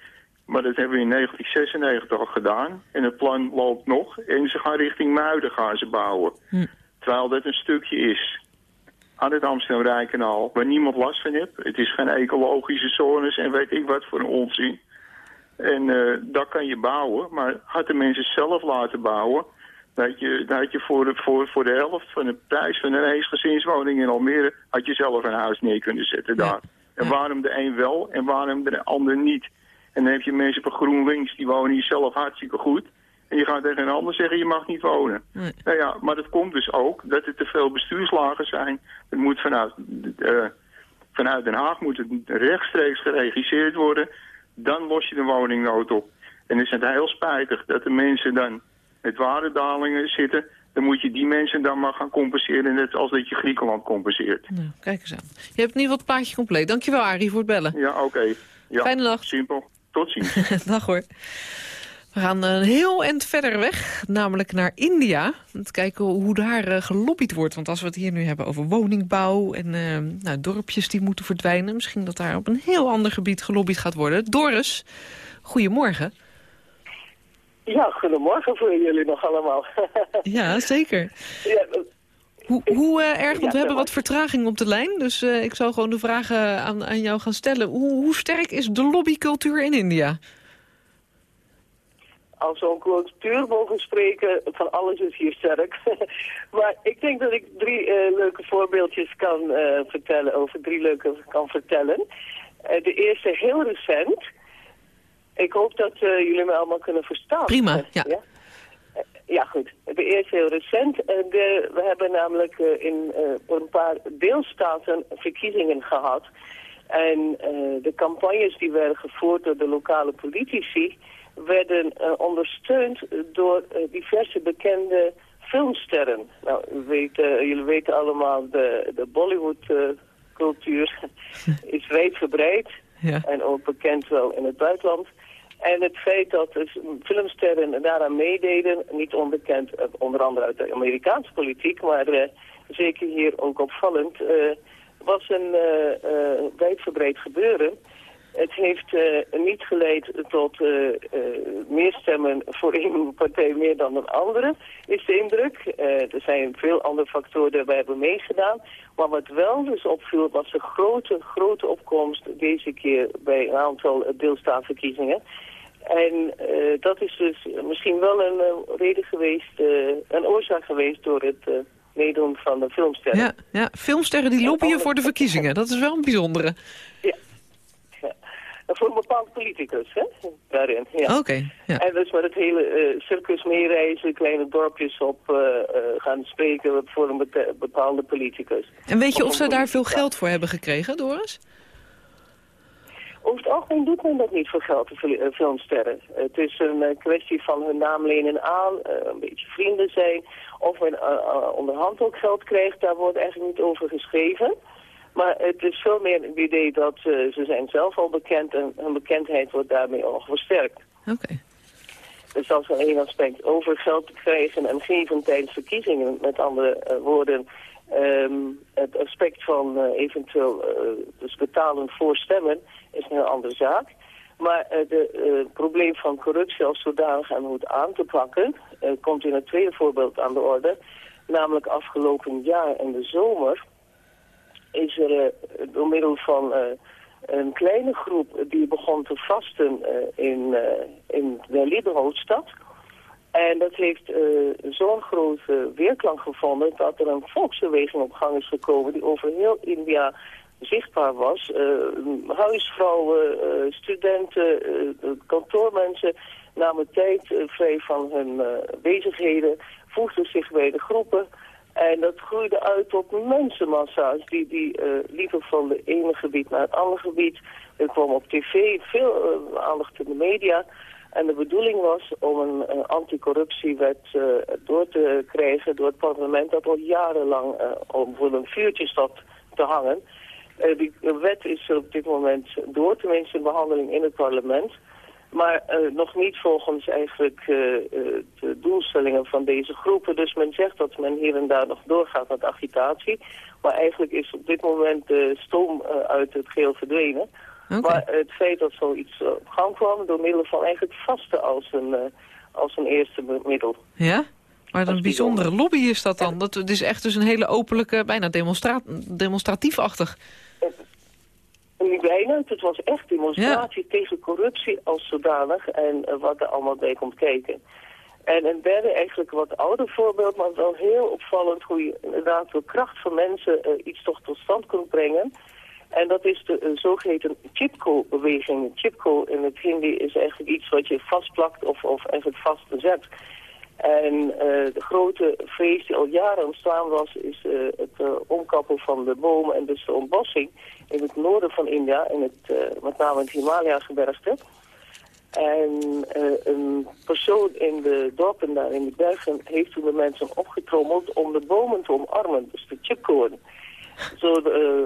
Maar dat hebben we in 1996 al gedaan. En het plan loopt nog. En ze gaan richting Muiden gaan ze bouwen. Hm. Terwijl dat een stukje is aan het Amsterdam-Rijnkanaal... waar niemand last van heeft. Het is geen ecologische zones en weet ik wat voor een onzin. En eh daar kan je bouwen, maar had de mensen zelf laten bouwen... dan had je, dan had je voor, de, voor, voor de helft van de prijs van een eensgezinswoning in Almere... had je zelf een huis neer kunnen zetten Ja. daar. En waarom de een wel en waarom de ander niet? En dan heb je mensen van GroenLinks, die wonen hier zelf hartstikke goed... En je gaat tegen een ander zeggen, je mag niet wonen. Nee. Nou ja, maar dat komt dus ook dat er te veel bestuurslagen zijn. Het moet vanuit, eh, vanuit Den Haag moet het rechtstreeks geregisseerd worden. Dan los je de woningnood op. En is het heel spijtig dat de mensen dan met waardedalingen zitten. Dan moet je die mensen dan maar gaan compenseren, net als dat je Griekenland compenseert. Nou, kijk eens aan. Je hebt in ieder geval het plaatje compleet. Dankjewel, Arie, voor het bellen. Ja, oké. Ja, Fijne nacht. Simpel. Tot ziens. Dag hoor. We gaan een heel eind verder weg, namelijk naar India. Om te kijken hoe daar uh, gelobbyd wordt. Want als we het hier nu hebben over woningbouw en uh, nou, dorpjes die moeten verdwijnen... misschien dat daar op een heel ander gebied gelobbyd gaat worden. Doris, goedemorgen. Ja, goedemorgen voor jullie nog allemaal. ja, zeker. Ja, hoe, hoe uh, erg, want we hebben wat vertraging op de lijn. Dus uh, ik zal gewoon de vragen aan, aan jou gaan stellen. Hoe, hoe sterk is de lobbycultuur in India? Als we een cultuur mogen spreken, van alles is hier sterk. maar ik denk dat ik drie uh, leuke voorbeeldjes kan vertellen, over drie leuke kan vertellen. de eerste heel recent. Ik hoop dat jullie me allemaal kunnen verstaan. Prima, ja. ja? Ja, goed. De eerste heel recent. De, we hebben namelijk uh, in uh, een paar deelstaten verkiezingen gehad. En uh, de campagnes die werden gevoerd door de lokale politici... werden ondersteund door diverse bekende filmsterren. Nou, weten, jullie weten allemaal, de, de Bollywood-cultuur is wijdverbreid. Ja. En ook bekend wel in het buitenland. En het feit dat dus filmsterren daaraan meededen, niet onbekend, eh, onder andere uit de Amerikaanse politiek, maar uh, zeker hier ook opvallend, uh, was een uh, wijdverbreid gebeuren. Het heeft niet geleid tot meer stemmen voor één partij meer dan een andere, is de indruk. er zijn veel andere factoren die we hebben meegedaan. Maar wat wel dus opviel was een grote, grote opkomst deze keer bij een aantal deelstaatverkiezingen. En dat is dus misschien wel een reden geweest, een oorzaak geweest door het meedoen van de filmsterren. Ja, ja filmsterren die lobbyen voor de verkiezingen. Dat is wel een bijzondere. Ja. Voor een bepaald politicus, hè, daarin. Ja. Oké. ja. En dus met het hele circus meereizen, kleine dorpjes op gaan spreken voor een bepaalde politicus. En weet je of, of ze daar veel geld voor hebben gekregen, Doris? Over het algemeen doet men dat niet voor geld, de eh, filmsterren. Het is een eh, kwestie van hun naam lenen aan, eh, een beetje vrienden zijn. Of men onderhand ook geld krijgt, daar wordt eigenlijk niet over geschreven. Maar het is veel meer een idee dat ze zijn zelf al bekend en hun bekendheid wordt daarmee nog versterkt. Oké. Dus als we één aspect over geld te krijgen en geven tijdens verkiezingen, met andere woorden, um, het aspect van eventueel dus betalen voor stemmen, is een heel andere zaak. Maar het probleem van corruptie als zodanig en hoe het aan te pakken... Komt in het tweede voorbeeld aan de orde. Namelijk afgelopen jaar in de zomer is er uh, door middel van een kleine groep die begon te vasten in, in de Liebe-hoofdstad. En dat heeft zo'n grote weerklank gevonden dat er een volksbeweging op gang is gekomen die over heel India zichtbaar was. Huisvrouwen, studenten, kantoormensen namen tijd vrij van hun bezigheden, voegden zich bij de groepen. En dat groeide uit tot mensenmassa's die, die liepen van het ene gebied naar het andere gebied. Er kwam op tv veel aandacht in de media. En de bedoeling was om een anticorruptiewet door te krijgen door het parlement dat al jarenlang om voor een vuurtje zat te hangen. Uh, die wet is op dit moment door, tenminste in behandeling in het parlement. Maar uh, nog niet volgens eigenlijk uh, de doelstellingen van deze groepen. Dus men zegt dat men hier en daar nog doorgaat met agitatie. Maar eigenlijk is op dit moment de stoom uit het geel verdwenen. Okay. Maar het feit dat zoiets op gang kwam door middel van eigenlijk vasten als een, als een eerste middel. Ja? Maar een bijzondere lobby is dat dan? Dat, het is echt dus een hele openlijke, bijna demonstra demonstratiefachtig. Niet bijna, het was echt demonstratie tegen corruptie als zodanig en uh, wat er allemaal bij komt kijken. En een derde, eigenlijk wat ouder voorbeeld, maar wel heel opvallend hoe je inderdaad door kracht van mensen uh, iets toch tot stand kunt brengen. En dat is de uh, zogeheten chipko-beweging. Chipko in het Hindi is eigenlijk iets wat je vastplakt of, of eigenlijk vastzet. En uh, de grote feest die al jaren ontstaan was, is het omkappen van de bomen en dus de ontbossing in het noorden van India, in het, met name in het Himalaya-gebergte. En een persoon in de dorpen daar in de bergen heeft toen de mensen opgetrommeld om de bomen te omarmen, dus de chipkoorden. Zo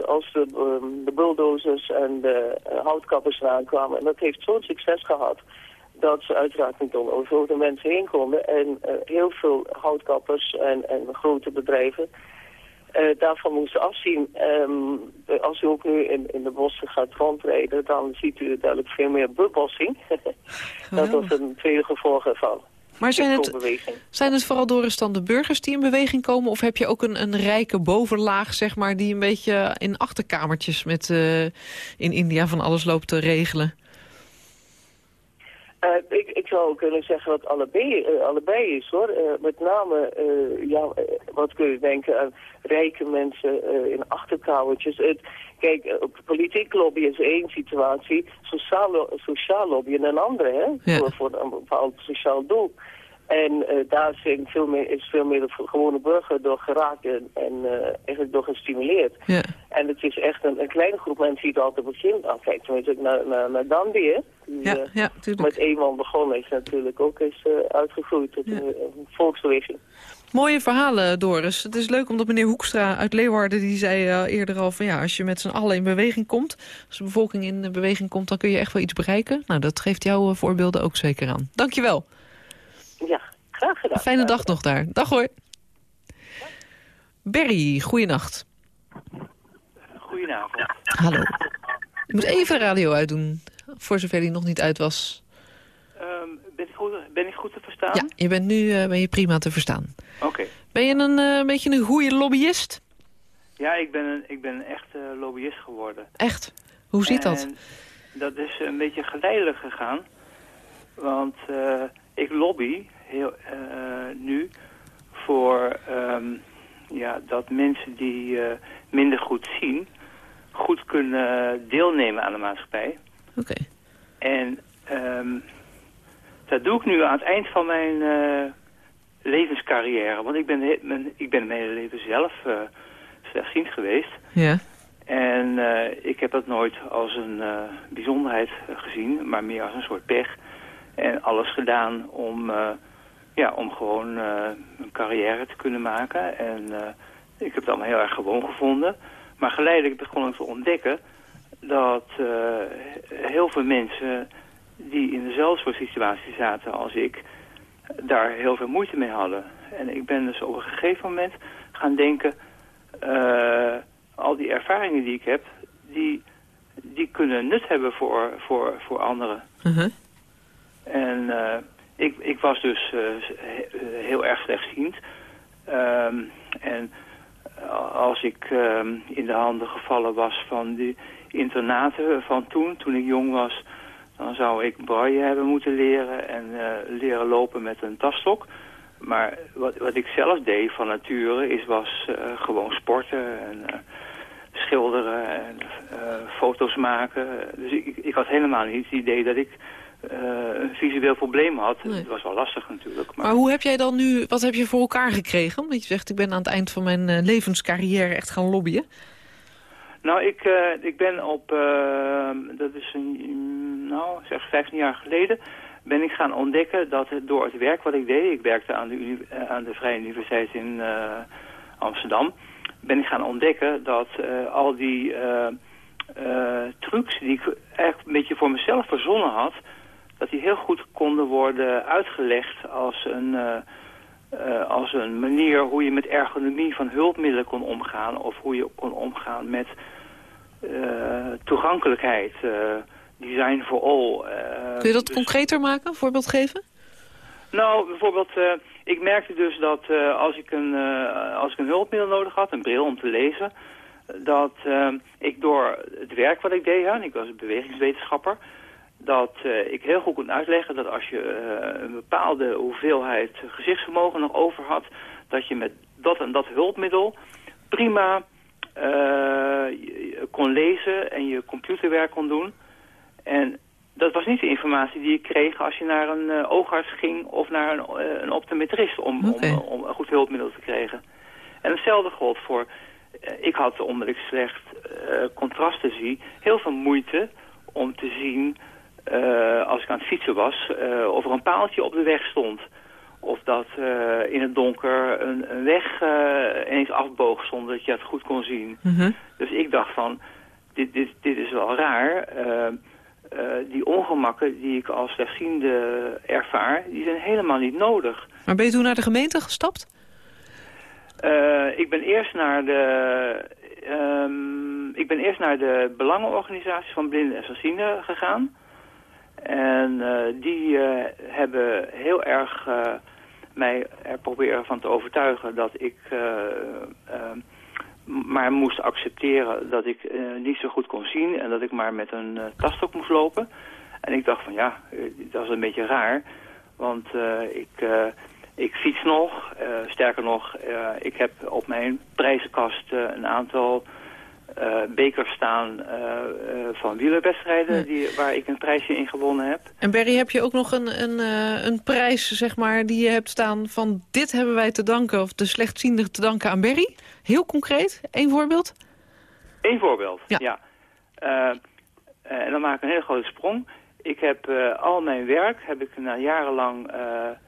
als de, um, de bulldozers en de houtkappers eraan kwamen. En dat heeft zo'n succes gehad dat ze uiteraard niet over de mensen heen konden. En uh, heel veel houtkappers en, en grote bedrijven uh, daarvan moesten afzien. Um, als u ook nu in, in de bossen gaat rondrijden, dan ziet u duidelijk veel meer bebossing. dat was een tweede gevolg ervan. Maar zijn het, zijn het vooral doorrestande burgers die in beweging komen... of heb je ook een, een rijke bovenlaag, zeg maar... die een beetje in achterkamertjes met, uh, in India van alles loopt te regelen? Uh, ik, ik zou kunnen zeggen dat allebei, uh, allebei is hoor. Uh, met name, ja, wat kun je denken aan rijke mensen in achterkamertjes. Het, kijk, politiek lobby is één situatie, sociaal, sociaal lobby een andere, hè? Voor, voor een bepaald sociaal doel. En uh, daar zijn veel meer, is veel meer de gewone burger door geraakt en, en uh, eigenlijk door gestimuleerd. Ja. En het is echt een, een kleine groep mensen die het altijd begint. Nou, kijk tenminste naar, naar, naar Dandy, hè. Die, ja, uh, ja, met één man begonnen is natuurlijk ook eens uitgegroeid tot ja. een volksbeweging. Mooie verhalen, Doris. Het is leuk omdat meneer Hoekstra uit Leeuwarden... die zei eerder al van ja, als je met z'n allen in beweging komt... als de bevolking in beweging komt, dan kun je echt wel iets bereiken. Nou, dat geeft jouw voorbeelden ook zeker aan. Dankjewel. Ja, graag gedaan. Fijne dag nog daar. Dag hoor. Berry, goeienacht. Goedenavond. Hallo. Je moet even de radio uitdoen, voor zover die nog niet uit was. Um, ben, ik goed, ben ik goed te verstaan? Ja, je bent nu uh, ben je prima te verstaan. Oké. Ben je een uh, beetje een goede lobbyist? Ja, ik ben een, ik ben een echte lobbyist geworden. Echt? Hoe zit dat? Dat is een beetje geleidelijk gegaan. Want uh, ik lobby heel, uh, nu voor um, ja, dat mensen die uh, minder goed zien... goed kunnen deelnemen aan de maatschappij. Oké. Okay. En um, dat doe ik nu aan het eind van mijn uh, levenscarrière. Want ik ben, mijn, ik ben mijn hele leven zelf slechtziend geweest. Ja. En ik heb dat nooit als een bijzonderheid gezien, maar meer als een soort pech... En alles gedaan om, uh, ja, om gewoon uh, een carrière te kunnen maken. En uh, ik heb het allemaal heel erg gewoon gevonden. Maar geleidelijk begon ik te ontdekken dat heel veel mensen die in dezelfde situatie zaten als ik, daar heel veel moeite mee hadden. En ik ben dus op een gegeven moment gaan denken, al die ervaringen die ik heb, die, die kunnen nut hebben voor, voor, voor anderen. Uh. En uh, ik, ik was dus uh, heel erg slechtziend. Um, en als ik um, in de handen gevallen was van die internaten van toen, toen ik jong was... dan zou ik braille hebben moeten leren en leren lopen met een tasstok. Maar wat, wat ik zelf deed van nature is, was gewoon sporten en schilderen en foto's maken. Dus ik, ik had helemaal niet het idee dat ik een visueel probleem had. Nee. Het was wel lastig natuurlijk. Maar... maar... hoe heb jij dan nu, wat heb je voor elkaar gekregen? Omdat je zegt, ik ben aan het eind van mijn uh, levenscarrière echt gaan lobbyen. Nou, ik, uh, ik ben op, dat is een, nou, zeg 15 jaar geleden, ben ik gaan ontdekken dat het door het werk wat ik deed, ik werkte aan de, aan de Vrije Universiteit in Amsterdam, ben ik gaan ontdekken dat al die trucs die ik eigenlijk een beetje voor mezelf verzonnen had, dat die heel goed konden worden uitgelegd als een, uh, uh, als een manier hoe je met ergonomie van hulpmiddelen kon omgaan. Of hoe je kon omgaan met uh, toegankelijkheid, design for all. Kun je dat dus... concreter maken, een voorbeeld geven? Nou, bijvoorbeeld, ik merkte dus dat als, ik een, als ik een hulpmiddel nodig had, een bril om te lezen dat ik door het werk wat ik deed, ja, ik was een bewegingswetenschapper, dat uh, ik heel goed kon uitleggen dat als je uh, een bepaalde hoeveelheid gezichtsvermogen nog over had, dat je met dat en dat hulpmiddel prima uh, kon lezen en je computerwerk kon doen. En dat was niet de informatie die ik kreeg als je naar een oogarts ging of naar een, een optometrist om, okay. om, om, een goed hulpmiddel te krijgen. En hetzelfde gold voor, ik had omdat ik slecht contrasten zie, heel veel moeite om te zien uh, als ik aan het fietsen was, uh, of er een paaltje op de weg stond. Of dat uh, in het donker een, een weg ineens afboog zonder dat je het goed kon zien. Mm -hmm. Dus ik dacht van, dit, dit, dit is wel raar. eh, die ongemakken die ik als slechtziende ervaar, die zijn helemaal niet nodig. Maar ben je toen naar de gemeente gestapt? Ik ben eerst naar de... Um, ik ben eerst naar de belangenorganisatie van blinden en slechtzienden gegaan. En uh, die uh, hebben heel erg mij er proberen van te overtuigen dat ik maar moest accepteren dat ik niet zo goed kon zien en dat ik maar met een tastok moest lopen. En ik dacht van ja, dat is een beetje raar, want ik ik fiets nog, sterker nog, ik heb op mijn prijzenkast een aantal bekers staan van wielerwedstrijden die, waar ik een prijsje in gewonnen heb. En Berry, heb je ook nog een, een, een prijs zeg maar, die je hebt staan van dit hebben wij te danken, of de slechtziende te danken aan Berry? Heel concreet, één voorbeeld? Eén voorbeeld, ja. ja. en dan maak ik een hele grote sprong. Ik heb al mijn werk, heb ik na jarenlang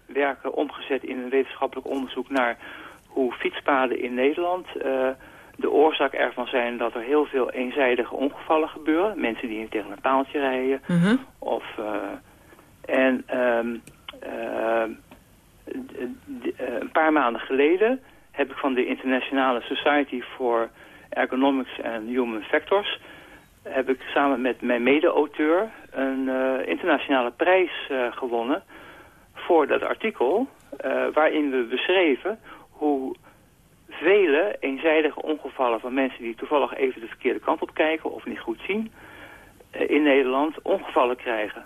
werken omgezet in een wetenschappelijk onderzoek naar hoe fietspaden in Nederland uh, de oorzaak ervan zijn dat er heel veel eenzijdige ongevallen gebeuren. Mensen die tegen een paaltje rijden. Mhm. of, uh, en um, uh, een paar maanden geleden heb ik van de Internationale Society for Ergonomics and Human Factors heb ik samen met mijn mede-auteur een internationale prijs gewonnen voor dat artikel... Waarin we beschreven hoe vele eenzijdige ongevallen van mensen die toevallig even de verkeerde kant op kijken of niet goed zien, uh, in Nederland ongevallen krijgen.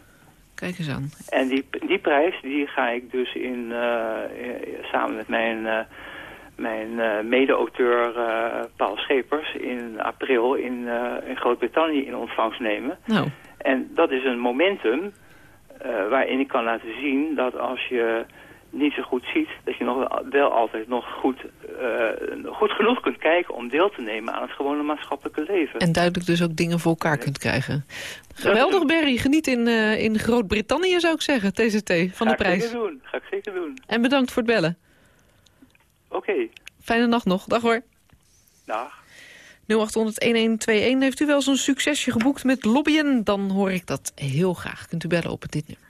Kijk eens aan. En die, die prijs die ga ik dus in, uh, samen met mijn, mijn mede-auteur Paul Schepers in april in, in Groot-Brittannië in ontvangst nemen. Nou. En dat is een momentum uh, waarin ik kan laten zien dat als je niet zo goed ziet, dat je nog wel altijd nog goed, uh, goed genoeg kunt kijken om deel te nemen aan het gewone maatschappelijke leven. En duidelijk dus ook dingen voor elkaar kunt krijgen. Geweldig, Berry. Geniet in, uh, in Groot-Brittannië, zou ik zeggen, TZT, van Ga de prijs. Ga ik zeker doen. Ga ik zeker doen. En bedankt voor het bellen. Oké. Okay. Fijne nacht nog. Dag hoor. Dag. 0800-1121. Heeft u wel zo'n succesje geboekt met lobbyen? Dan hoor ik dat heel graag. Kunt u bellen op dit nummer.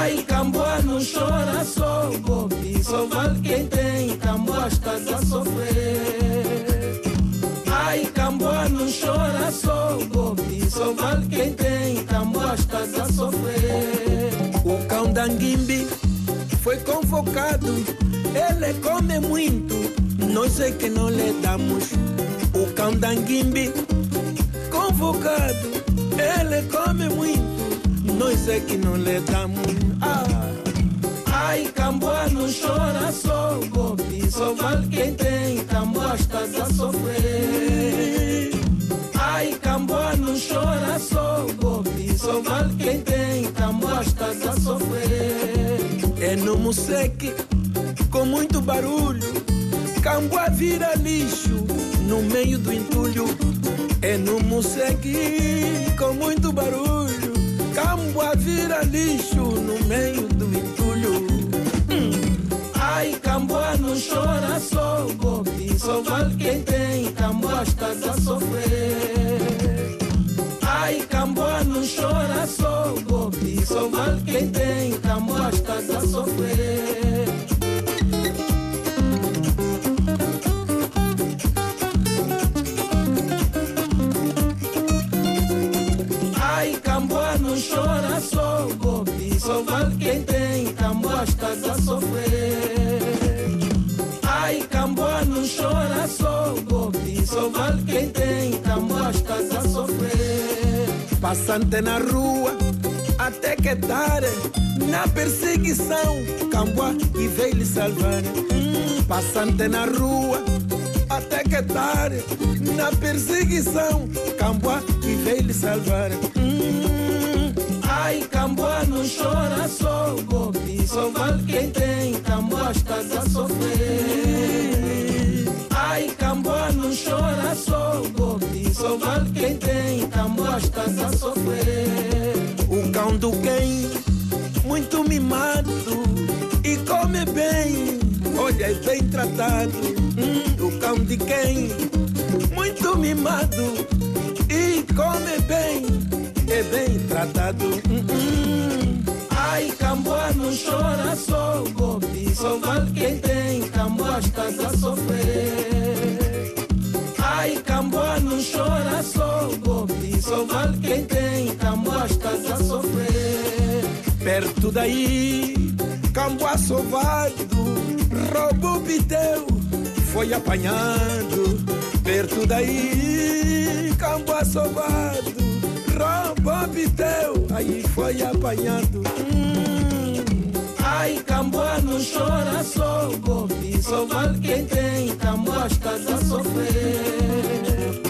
Ai, Camboa não chora só, Bobi Só vale quem tem, Camboa estás a sofrer Ai, Camboa não chora só, Bobi Só vale quem tem, Camboa estás a sofrer O cão da Nguimbi foi convocado. Ele come muito nós é que não lhe damos. O cão da Nguimbi convocado. Ele come muito, nós é que não lhe damos. Ah. Ai, Camboa não chora só, Bobi, só vale quem tem. Camboa estás a sofrer. Ai, Camboa não chora só, Bobi, só vale quem tem. Camboa estás a sofrer. É no Museque, com muito barulho Camboa vira lixo no meio do entulho. É no Musegue com muito barulho. Camboa vira lixo no meio do entulho. Ai, Camboa não chora só, Bobi. Só vale quem tem. Camboa estás a sofrer. Ai, Camboa não chora só, Bobi. Só vale quem tem. Camboa estás a sofrer. Quem tem, Camboa estás a sofrer. Ai, Camboa não chora só, Bobi, só vale quem tem, Camboa estás a sofrer. Passante na rua, até que tarde, na perseguição, Camboa e veio lhe salvar. Hum, passante na rua, até que tarde, na perseguição, Camboa e veio lhe salvar. Hum, Ai, Camboa não chora só, Bobi, só vale quem tem, Camboa estás a sofrer. Ai, Camboa não chora só, Bobi, só vale quem tem, Camboa estás a sofrer. O cão do quem, muito mimado, e come bem, olha, é bem tratado. Hum, o cão de quem, muito mimado, e come bem maltratado. Hum, hum. Ai, Camboa não chora, só golpe. Só vale quem tem, Camboa estás a sofrer. Ai, Camboa não chora, só golpe. Só vale quem tem, Camboa estás a sofrer. Perto daí, Camboa sovado, roubo piteu, foi apanhado. Perto daí, Camboa sovado, piteu, aí foi apanhado. Hum. Ai, Camboa não chora, só golpe, só vale quem tem, Camboa estás a sofrer.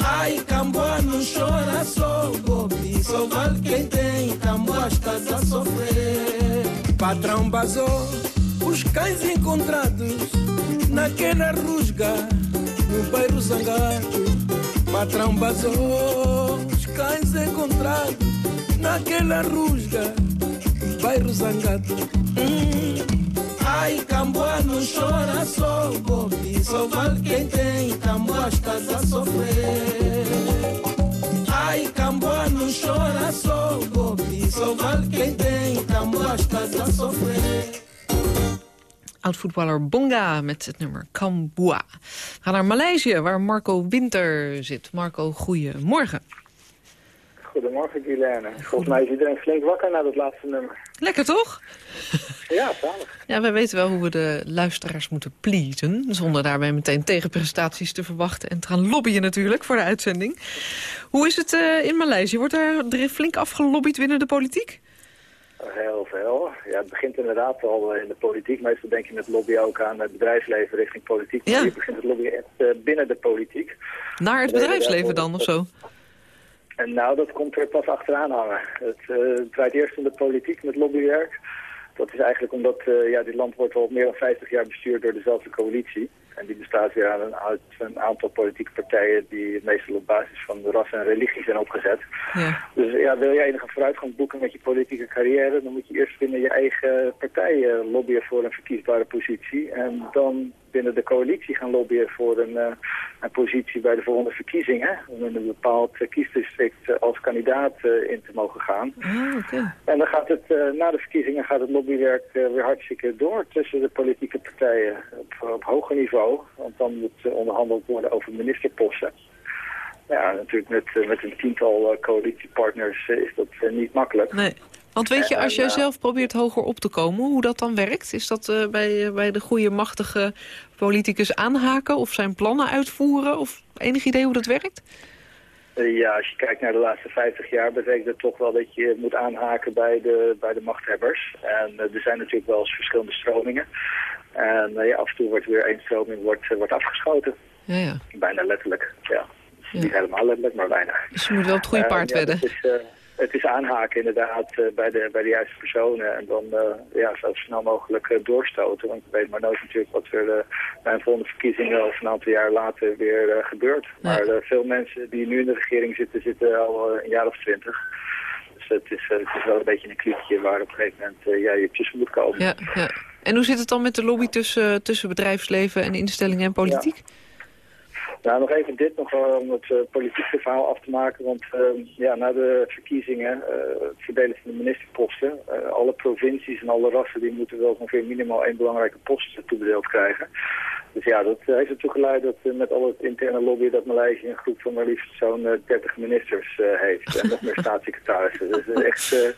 Ai, Camboa não chora, só golpe, só vale quem tem, Camboa estás a sofrer. Patrão basou os cães encontrados naquela rusga, no bairro zangado. Patrão basou os cães encontrados naquela rusga, bairro zangado. Hum. Ai, Camboa não chora, só golpe, só vale quem tem, Camboa estás a sofrer. Ai, Camboa não chora, só golpe, só vale quem tem, Camboa estás a sofrer. Oud-voetballer Bonga met het nummer Kambua. We gaan naar Maleisië, waar Marco Winter zit. Marco, goeiemorgen. Goedemorgen, Guilaine. Volgens mij is iedereen flink wakker na dat laatste nummer. Lekker toch? Ja, zalig. Ja, wij weten wel hoe we de luisteraars moeten pleasen. Zonder daarbij meteen tegenprestaties te verwachten. En te gaan lobbyen natuurlijk voor de uitzending. Hoe is het uh, in Maleisië? Wordt er flink afgelobbyd binnen de politiek? Heel veel. Ja, het begint inderdaad al in de politiek. Meestal denk je met lobby ook aan het bedrijfsleven richting politiek. Maar Ja. hier begint het lobby echt uh, binnen de politiek. Naar het bedrijfsleven dan, of zo? En nou, dat komt er pas achteraan hangen. Het uh, draait eerst om de politiek met lobbywerk. Dat is eigenlijk omdat uh, ja, dit land wordt al meer dan 50 jaar bestuurd door dezelfde coalitie. En die bestaat weer aan een, uit een aantal politieke partijen die meestal op basis van ras en religie zijn opgezet. Ja. Dus ja, wil je enige vooruitgang boeken met je politieke carrière, dan moet je eerst binnen je eigen partij uh, lobbyen voor een verkiesbare positie. En dan binnen de coalitie gaan lobbyen voor een, uh, een positie bij de volgende verkiezingen. Om in een bepaald kiesdistrict als kandidaat in te mogen gaan. Ah, okay. En dan gaat het na de verkiezingen gaat het lobbywerk weer hartstikke door tussen de politieke partijen op, op hoger niveau. Want dan moet onderhandeld worden over ministerposten. Ja, natuurlijk met, met een tiental coalitiepartners is dat niet makkelijk. Nee. Want weet je, als jij zelf probeert hoger op te komen, hoe dat dan werkt? Is dat uh, bij, bij de goede, machtige politicus aanhaken of zijn plannen uitvoeren? Of enig idee hoe dat werkt? Uh, ja, als je kijkt naar de laatste 50 jaar betekent het toch wel dat je moet aanhaken bij de, bij de machthebbers. En uh, er zijn natuurlijk wel eens verschillende stromingen. En ja, af en toe wordt weer één stroming wordt, wordt afgeschoten. Ja, ja. Bijna letterlijk, ja. ja. Niet helemaal letterlijk, maar bijna. Dus je moet wel het goede paard wedden. Ja, het is aanhaken inderdaad uh, bij, de, bij de juiste personen en dan uh, ja, zo snel mogelijk uh, doorstoten. Want je weet maar nooit natuurlijk wat er bij een volgende verkiezingen of een aantal jaar later weer gebeurt. Maar veel mensen die nu in de regering zitten, zitten al een jaar of twintig. Dus het is, het is wel een beetje een kliekje waar op een gegeven moment ja, je tussen moet komen. Ja, ja. En hoe zit het dan met de lobby tussen, tussen bedrijfsleven en instellingen en politiek? Ja. Nou, nog even dit nog om het uh, politieke verhaal af te maken. Want uh, ja, na de verkiezingen, uh, het verdelen van de ministerposten... alle provincies en alle rassen die moeten wel ongeveer minimaal één belangrijke post toebedeeld krijgen. Dus ja, dat heeft ertoe geleid dat met al het interne lobby... dat Maleisië een groep van maar liefst zo'n 30 ministers heeft. En nog meer staatssecretarissen. Dus echt...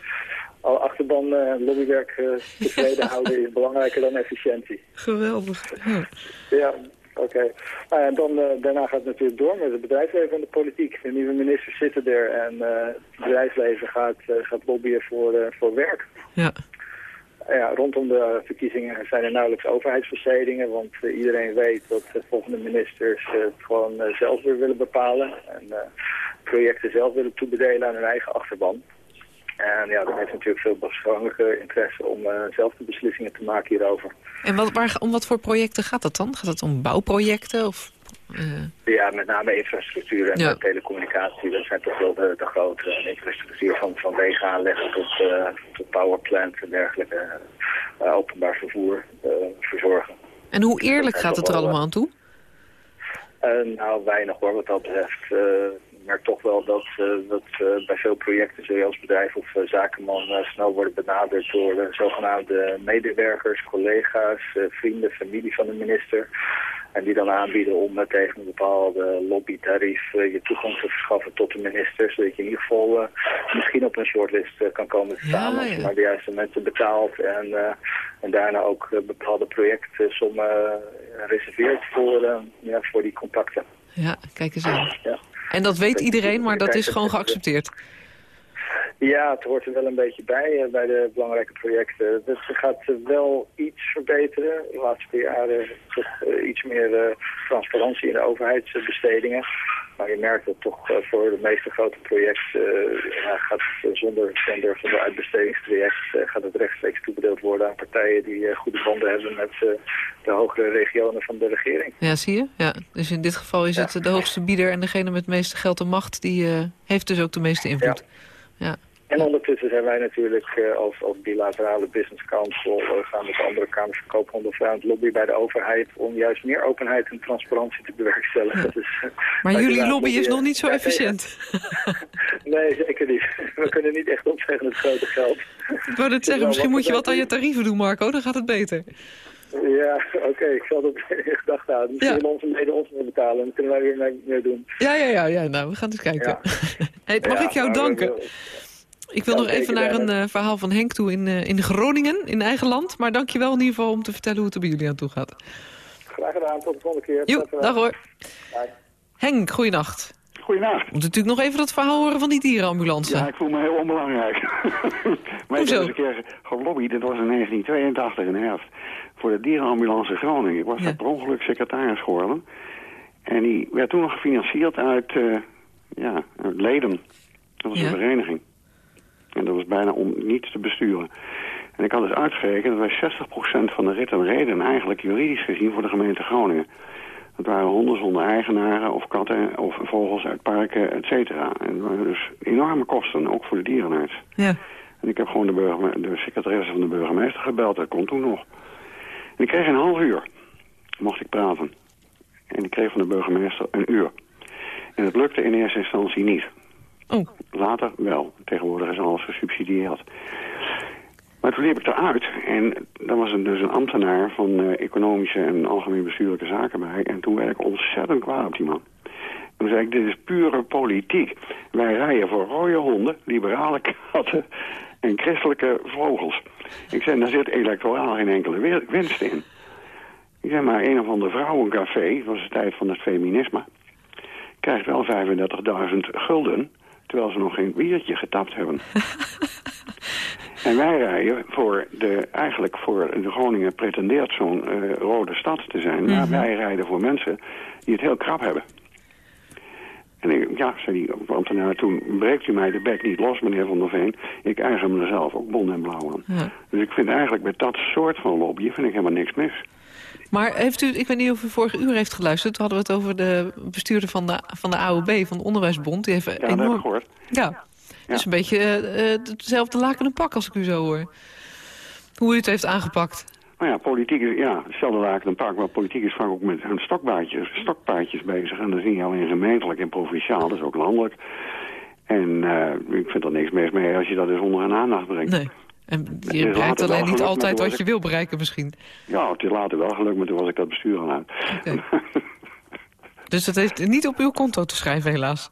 al achterban lobbywerk tevreden houden is belangrijker dan efficiëntie. Geweldig. Ja. ja. Oké. Okay. Nou, en dan, uh, daarna gaat het natuurlijk door met het bedrijfsleven en de politiek. De nieuwe ministers zitten er en uh, het bedrijfsleven gaat, uh, gaat lobbyen voor, voor werk. Ja. Ja, rondom de verkiezingen zijn er nauwelijks overheidsbestedingen, want iedereen weet dat de volgende ministers het gewoon zelf weer willen bepalen en projecten zelf willen toebedelen aan hun eigen achterban. En ja, dan heeft natuurlijk veel persoonlijke interesse om uh, zelf de beslissingen te maken hierover. En wat, waar, om wat voor projecten gaat het dan? Gaat het om bouwprojecten? Of, uh... Ja, met name infrastructuur en ja. telecommunicatie. Dat zijn toch wel de, de grote infrastructuur van, van wegen aanleggen tot, uh, tot powerplant en dergelijke. openbaar vervoer verzorgen. En hoe eerlijk gaat het er allemaal aan toe? nou, weinig hoor wat dat betreft merk toch wel dat, eh, dat eh, bij veel projecten zul je als bedrijf of eh, zakenman snel worden benaderd door zogenaamde medewerkers, collega's, vrienden, familie van de minister. En die dan aanbieden om tegen een bepaalde lobbytarief je toegang te verschaffen tot de minister. Zodat je in ieder geval misschien op een shortlist kan komen te staan Ja, als je ja. maar de juiste mensen betaalt. En, en daarna ook bepaalde projectsommen eh, reserveert voor, ja, voor die contacten. Ja, kijk eens aan. Ja. En dat weet iedereen, maar dat is gewoon het- geaccepteerd. Ja, het hoort er wel een beetje bij eh, bij de belangrijke projecten. Het gaat eh, wel iets verbeteren. De laatste jaren eh, iets meer eh, transparantie in de overheidsbestedingen. Maar je merkt dat toch eh, voor de meeste grote projecten eh, ja, gaat het, eh, zonder tender van de uitbestedingstraject eh, gaat het rechtstreeks toebedeeld worden aan partijen die goede banden hebben met de hogere regionen van de regering. Ja, zie je? Ja. Dus in dit geval is het de hoogste bieder en degene met het meeste geld en macht... die heeft dus ook de meeste invloed. Ja. En ondertussen zijn wij natuurlijk eh, als, als bilaterale business council eh, gaan met de andere kamers van koophandel aan het lobby bij de overheid om juist meer openheid en transparantie te bewerkstelligen. Dus, eh, Maar jullie lobby is nog niet zo efficiënt. Nee, zeker niet. We kunnen niet echt op tegen het grote geld. Ik wou net zeggen, misschien moet je wat aan je tarieven doen, Marco. Dan gaat het beter. Ja, oké, ik zal dat in gedachten houden. Misschien Ja. willen onze leden ons meer betalen en dan kunnen wij weer mee, meer doen. Ja, ja, ja, ja. Nou, we gaan eens kijken. Hey, mag ik jou we- danken? we- Ik wil Ja, nog even naar een eh, verhaal van Henk toe in, eh, in Groningen, in eigen land. Maar dank je wel in ieder geval om te vertellen hoe het er bij jullie aan toe gaat. Graag gedaan, tot de volgende keer. Jo, Tot, eh, dag hoor. Bye. Henk, goeienacht. Goeienacht. We moeten natuurlijk nog even dat verhaal horen van die dierenambulance. Ja, ik voel me heel onbelangrijk. maar ik heb eens een keer gelobbyd, dat was in 1982 in de herfst, voor de dierenambulance Groningen. Ik was daar per ongeluk secretaris geworden. En die werd toen nog gefinancierd uit, eh, ja, uit leden. Dat was Ja. een vereniging. En dat was bijna om niet te besturen. En ik had dus uitgerekend dat wij 60% van de ritten reden eigenlijk juridisch gezien voor de gemeente Groningen. Dat waren honden zonder eigenaren of katten of vogels uit parken, et cetera. En dat waren dus enorme kosten, ook voor de dierenarts. Ja. En ik heb gewoon de, de secretaresse van de burgemeester gebeld, dat kon toen nog. En ik kreeg een half uur, mocht ik praten. En ik kreeg van de burgemeester een uur. En het lukte in eerste instantie niet. Oh. Later wel. Tegenwoordig is alles gesubsidieerd. Maar toen liep ik eruit en daar was een, dus een ambtenaar van eh, economische en algemeen bestuurlijke zaken bij. En toen werd ik ontzettend kwaad op die man. Toen zei ik, dit is pure politiek. Wij rijden voor rode honden, liberale katten en christelijke vogels. Ik zei, daar zit electoraal geen enkele wi- winst in. Ik zei, maar een of ander vrouwencafé, dat was de tijd van het feminisme, krijgt wel 35.000 gulden, terwijl ze nog geen biertje getapt hebben. En wij rijden voor de, eigenlijk voor de Groningen pretendeert zo'n eh, rode stad te zijn. Maar wij rijden voor mensen die het heel krap hebben. En ik, ja, zei die ambtenaar, toen breekt u mij de bek niet los, meneer Van der Veen. Ik eigen me er zelf ook bond en blauw aan. Ja. Dus ik vind eigenlijk met dat soort van lobby vind ik helemaal niks mis. Maar heeft u, ik weet niet of u vorige uur heeft geluisterd... toen hadden we het over de bestuurder van de, van de AOB, van de Onderwijsbond. Die heeft Ja, dat heb enorm... ik gehoord. Ja, dat is een beetje eh, eh, hetzelfde laken en pak als ik u zo hoor. Hoe u het heeft aangepakt. Nou ja, politiek is, ja, hetzelfde laken een pak, maar politiek is vaak ook met hun stokpaardjes, stokpaardjes bezig. En dat is niet alleen gemeentelijk en provinciaal, dat is ook landelijk. En eh, ik vind er niks mis mee als je dat eens onder een aandacht brengt. Nee. En je bereikt alleen niet altijd wat je wil bereiken misschien. Ja, het is later wel gelukt, maar toen was ik dat bestuur uit. Dus dat heeft niet op uw konto te schrijven helaas.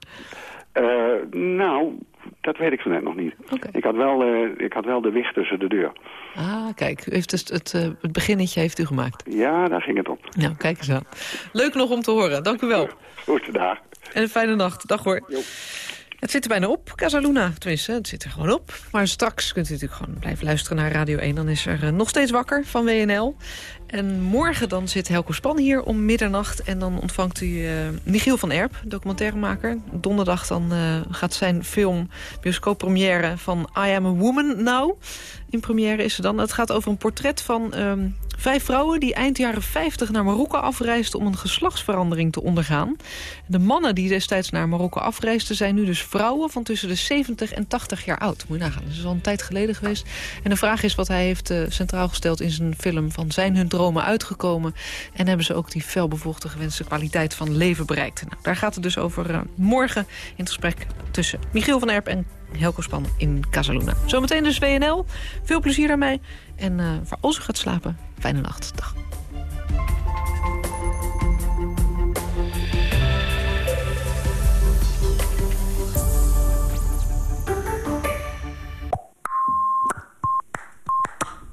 Eh, nou, dat weet ik zo net nog niet. Ik, had wel, eh, ik had wel de wicht tussen de deur. Ah, kijk, u heeft dus het, eh, het beginnetje heeft u gemaakt. Ja, daar ging het op. Nou, kijk eens aan. Leuk nog om te horen, dank u wel. Goed, dag. En een fijne nacht. Dag hoor. Het zit er bijna op, Casaluna. Tenminste, het zit er gewoon op. Maar straks kunt u natuurlijk gewoon blijven luisteren naar Radio 1. Dan is er eh, nog steeds wakker van WNL. En morgen dan zit Helco Span hier om middernacht. En dan ontvangt u eh, Michiel van Erp, documentairemaker. Donderdag dan eh, gaat zijn film bioscooppremière van I Am a Woman Now. In première is ze dan. Het gaat over een portret van ehm, Vijf vrouwen die eind jaren 50 naar Marokko afreisden... om een geslachtsverandering te ondergaan. De mannen die destijds naar Marokko afreisden... zijn nu dus vrouwen van tussen de 70 en 80 jaar oud. Moet je nagaan, dat is al een tijd geleden geweest. En de vraag is wat hij heeft uh, centraal gesteld in zijn film... van zijn hun dromen uitgekomen... en hebben ze ook die felbevochten gewenste kwaliteit van leven bereikt. Nou, daar gaat het dus over uh, morgen in het gesprek tussen Michiel van Erp en Helco Span in Casaluna. Zometeen dus WNL. Veel plezier daarmee. En uh, voor als u gaat slapen, fijne nacht. Dag.